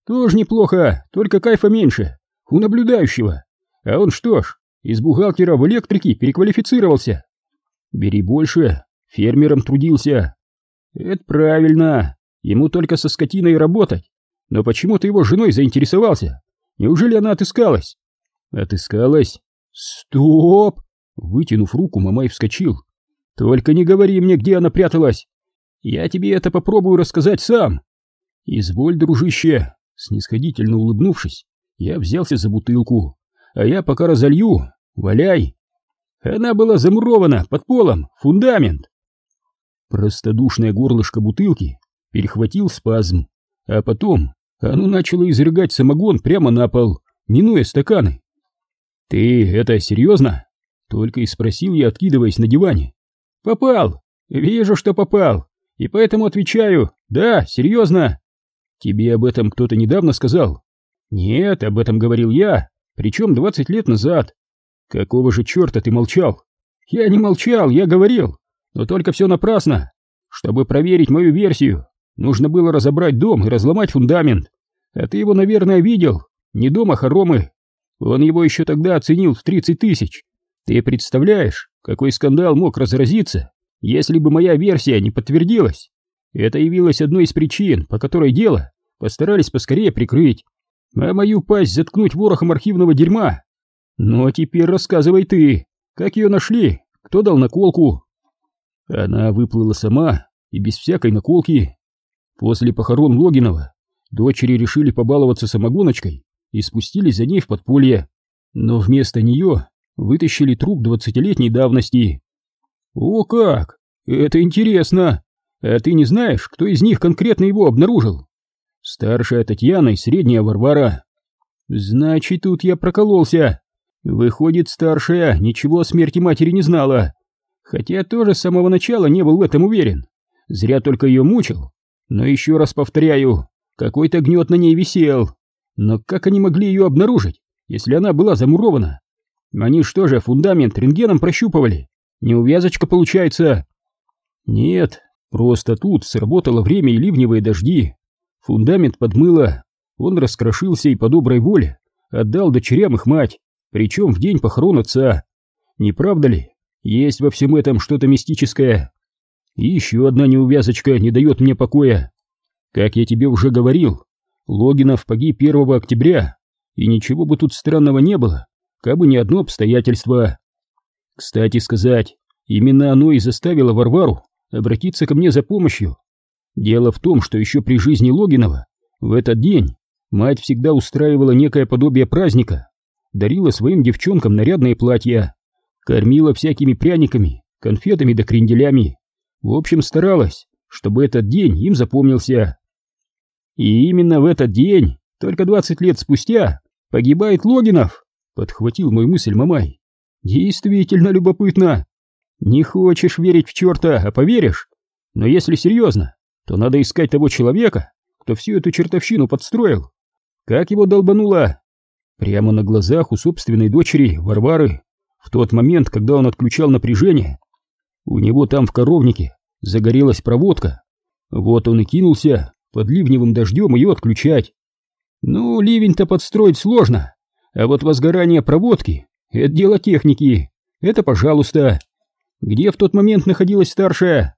Тоже неплохо, только кайфа меньше, у наблюдающего. А он что ж, из бухгалтера в электрики переквалифицировался. Бери больше, фермером трудился. Это правильно, ему только со скотиной работать. Но почему ты его женой заинтересовался? Неужели она отыскалась? Отыскалась? Стоп! Вытянув руку, Мамай вскочил. Только не говори мне, где она пряталась. Я тебе это попробую рассказать сам. Изволь, дружище, снисходительно улыбнувшись, я взялся за бутылку. А я пока разолью, валяй. Она была замурована под полом, фундамент. Простодушное горлышко бутылки перехватил спазм, а потом оно начало изрыгать самогон прямо на пол, минуя стаканы. «Ты это серьезно?» — только и спросил я, откидываясь на диване. «Попал! Вижу, что попал, и поэтому отвечаю, да, серьезно!» «Тебе об этом кто-то недавно сказал?» «Нет, об этом говорил я, причем двадцать лет назад. Какого же черта ты молчал? Я не молчал, я говорил, но только все напрасно. Чтобы проверить мою версию, нужно было разобрать дом и разломать фундамент. А ты его, наверное, видел. Не дом, а хоромы. Он его еще тогда оценил в тридцать тысяч. Ты представляешь, какой скандал мог разразиться, если бы моя версия не подтвердилась? Это явилось одной из причин, по которой дело постарались поскорее прикрыть, а мою пасть заткнуть ворохом архивного дерьма. Ну а теперь рассказывай ты, как ее нашли, кто дал наколку? Она выплыла сама и без всякой наколки. После похорон Логинова дочери решили побаловаться самогоночкой и спустились за ней в подполье, но вместо нее вытащили труп двадцатилетней давности. О как! Это интересно! А ты не знаешь, кто из них конкретно его обнаружил? Старшая Татьяна и средняя Варвара. Значит, тут я прокололся. Выходит, старшая ничего о смерти матери не знала. Хотя тоже с самого начала не был в этом уверен. Зря только ее мучил. Но еще раз повторяю, какой-то гнет на ней висел. Но как они могли ее обнаружить, если она была замурована? Они что же, фундамент рентгеном прощупывали? Неувязочка получается? Нет, просто тут сработало время и ливневые дожди. Фундамент подмыло, он раскрошился и по доброй воле отдал дочерям их мать причем в день похорон отца. Не правда ли? Есть во всем этом что-то мистическое. И еще одна неувязочка не дает мне покоя. Как я тебе уже говорил, Логинов погиб 1 октября, и ничего бы тут странного не было, как бы ни одно обстоятельство. Кстати сказать, именно оно и заставило Варвару обратиться ко мне за помощью. Дело в том, что еще при жизни Логинова в этот день мать всегда устраивала некое подобие праздника, дарила своим девчонкам нарядные платья, кормила всякими пряниками, конфетами да кренделями. В общем, старалась, чтобы этот день им запомнился. И именно в этот день, только 20 лет спустя, погибает Логинов, подхватил мою мысль Мамай. Действительно любопытно. Не хочешь верить в черта, а поверишь? Но если серьезно, то надо искать того человека, кто всю эту чертовщину подстроил. Как его долбануло? Прямо на глазах у собственной дочери, Варвары, в тот момент, когда он отключал напряжение. У него там в коровнике загорелась проводка. Вот он и кинулся под ливневым дождем ее отключать. Ну, ливень-то подстроить сложно, а вот возгорание проводки — это дело техники. Это пожалуйста. Где в тот момент находилась старшая?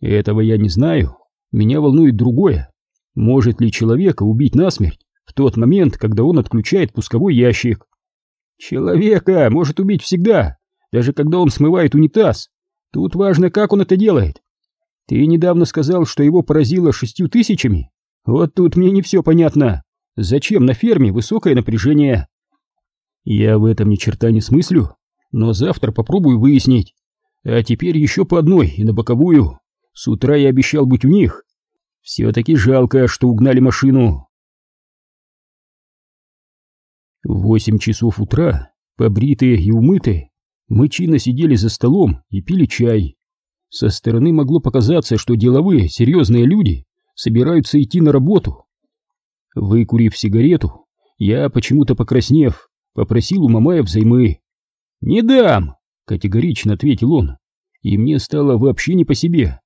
Этого я не знаю. Меня волнует другое. Может ли человека убить насмерть в тот момент, когда он отключает пусковой ящик. Человека может убить всегда, даже когда он смывает унитаз. Тут важно, как он это делает. Ты недавно сказал, что его поразило шестью тысячами. Вот тут мне не все понятно. Зачем на ферме высокое напряжение? Я в этом ни черта не смыслю, но завтра попробую выяснить. А теперь еще по одной и на боковую. С утра я обещал быть у них. Все-таки жалко, что угнали машину. В восемь часов утра, побритые и умытые, мы чинно сидели за столом и пили чай. Со стороны могло показаться, что деловые, серьезные люди собираются идти на работу. Выкурив сигарету, я, почему-то покраснев, попросил у Мамая взаймы. «Не дам!» — категорично ответил он, и мне стало вообще не по себе.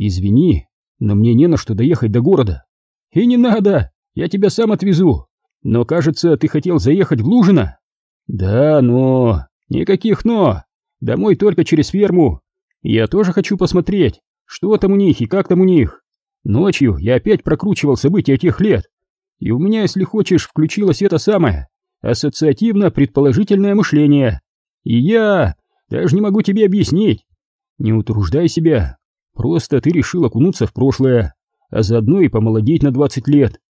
«Извини, но мне не на что доехать до города». «И не надо, я тебя сам отвезу. Но, кажется, ты хотел заехать в Лужино?» «Да, но...» «Никаких «но». Домой только через ферму. Я тоже хочу посмотреть, что там у них и как там у них. Ночью я опять прокручивал события тех лет. И у меня, если хочешь, включилось это самое ассоциативно-предположительное мышление. И я даже не могу тебе объяснить. Не утруждай себя. Просто ты решил окунуться в прошлое, а заодно и помолодеть на 20 лет.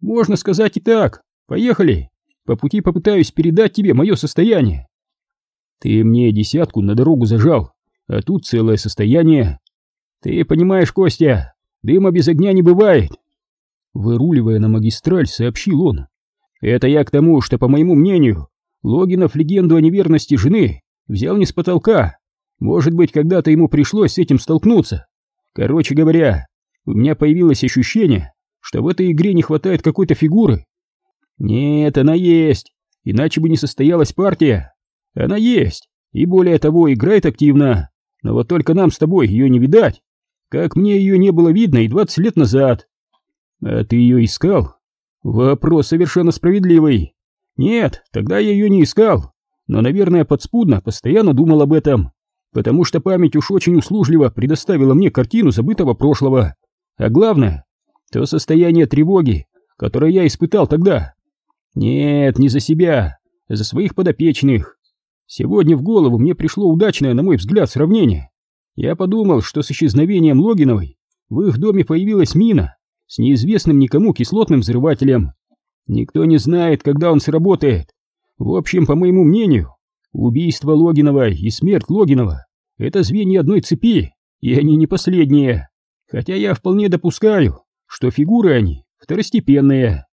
Можно сказать и так. Поехали. По пути попытаюсь передать тебе мое состояние. Ты мне десятку на дорогу зажал, а тут целое состояние. Ты понимаешь, Костя, дыма без огня не бывает. Выруливая на магистраль, сообщил он. Это я к тому, что, по моему мнению, Логинов легенду о неверности жены взял не с потолка. Может быть, когда-то ему пришлось с этим столкнуться. Короче говоря, у меня появилось ощущение, что в этой игре не хватает какой-то фигуры. Нет, она есть, иначе бы не состоялась партия. Она есть, и более того, играет активно. Но вот только нам с тобой ее не видать. Как мне ее не было видно и 20 лет назад. А ты ее искал? Вопрос совершенно справедливый. Нет, тогда я ее не искал. Но, наверное, подспудно постоянно думал об этом. Потому что память уж очень услужливо предоставила мне картину забытого прошлого. А главное, то состояние тревоги, которое я испытал тогда. Нет, не за себя, а за своих подопечных. Сегодня в голову мне пришло удачное, на мой взгляд, сравнение. Я подумал, что с исчезновением Логиновой в их доме появилась мина с неизвестным никому кислотным взрывателем. Никто не знает, когда он сработает. В общем, по моему мнению, убийство Логинова и смерть Логинова — это звенья одной цепи, и они не последние. Хотя я вполне допускаю, что фигуры они второстепенные.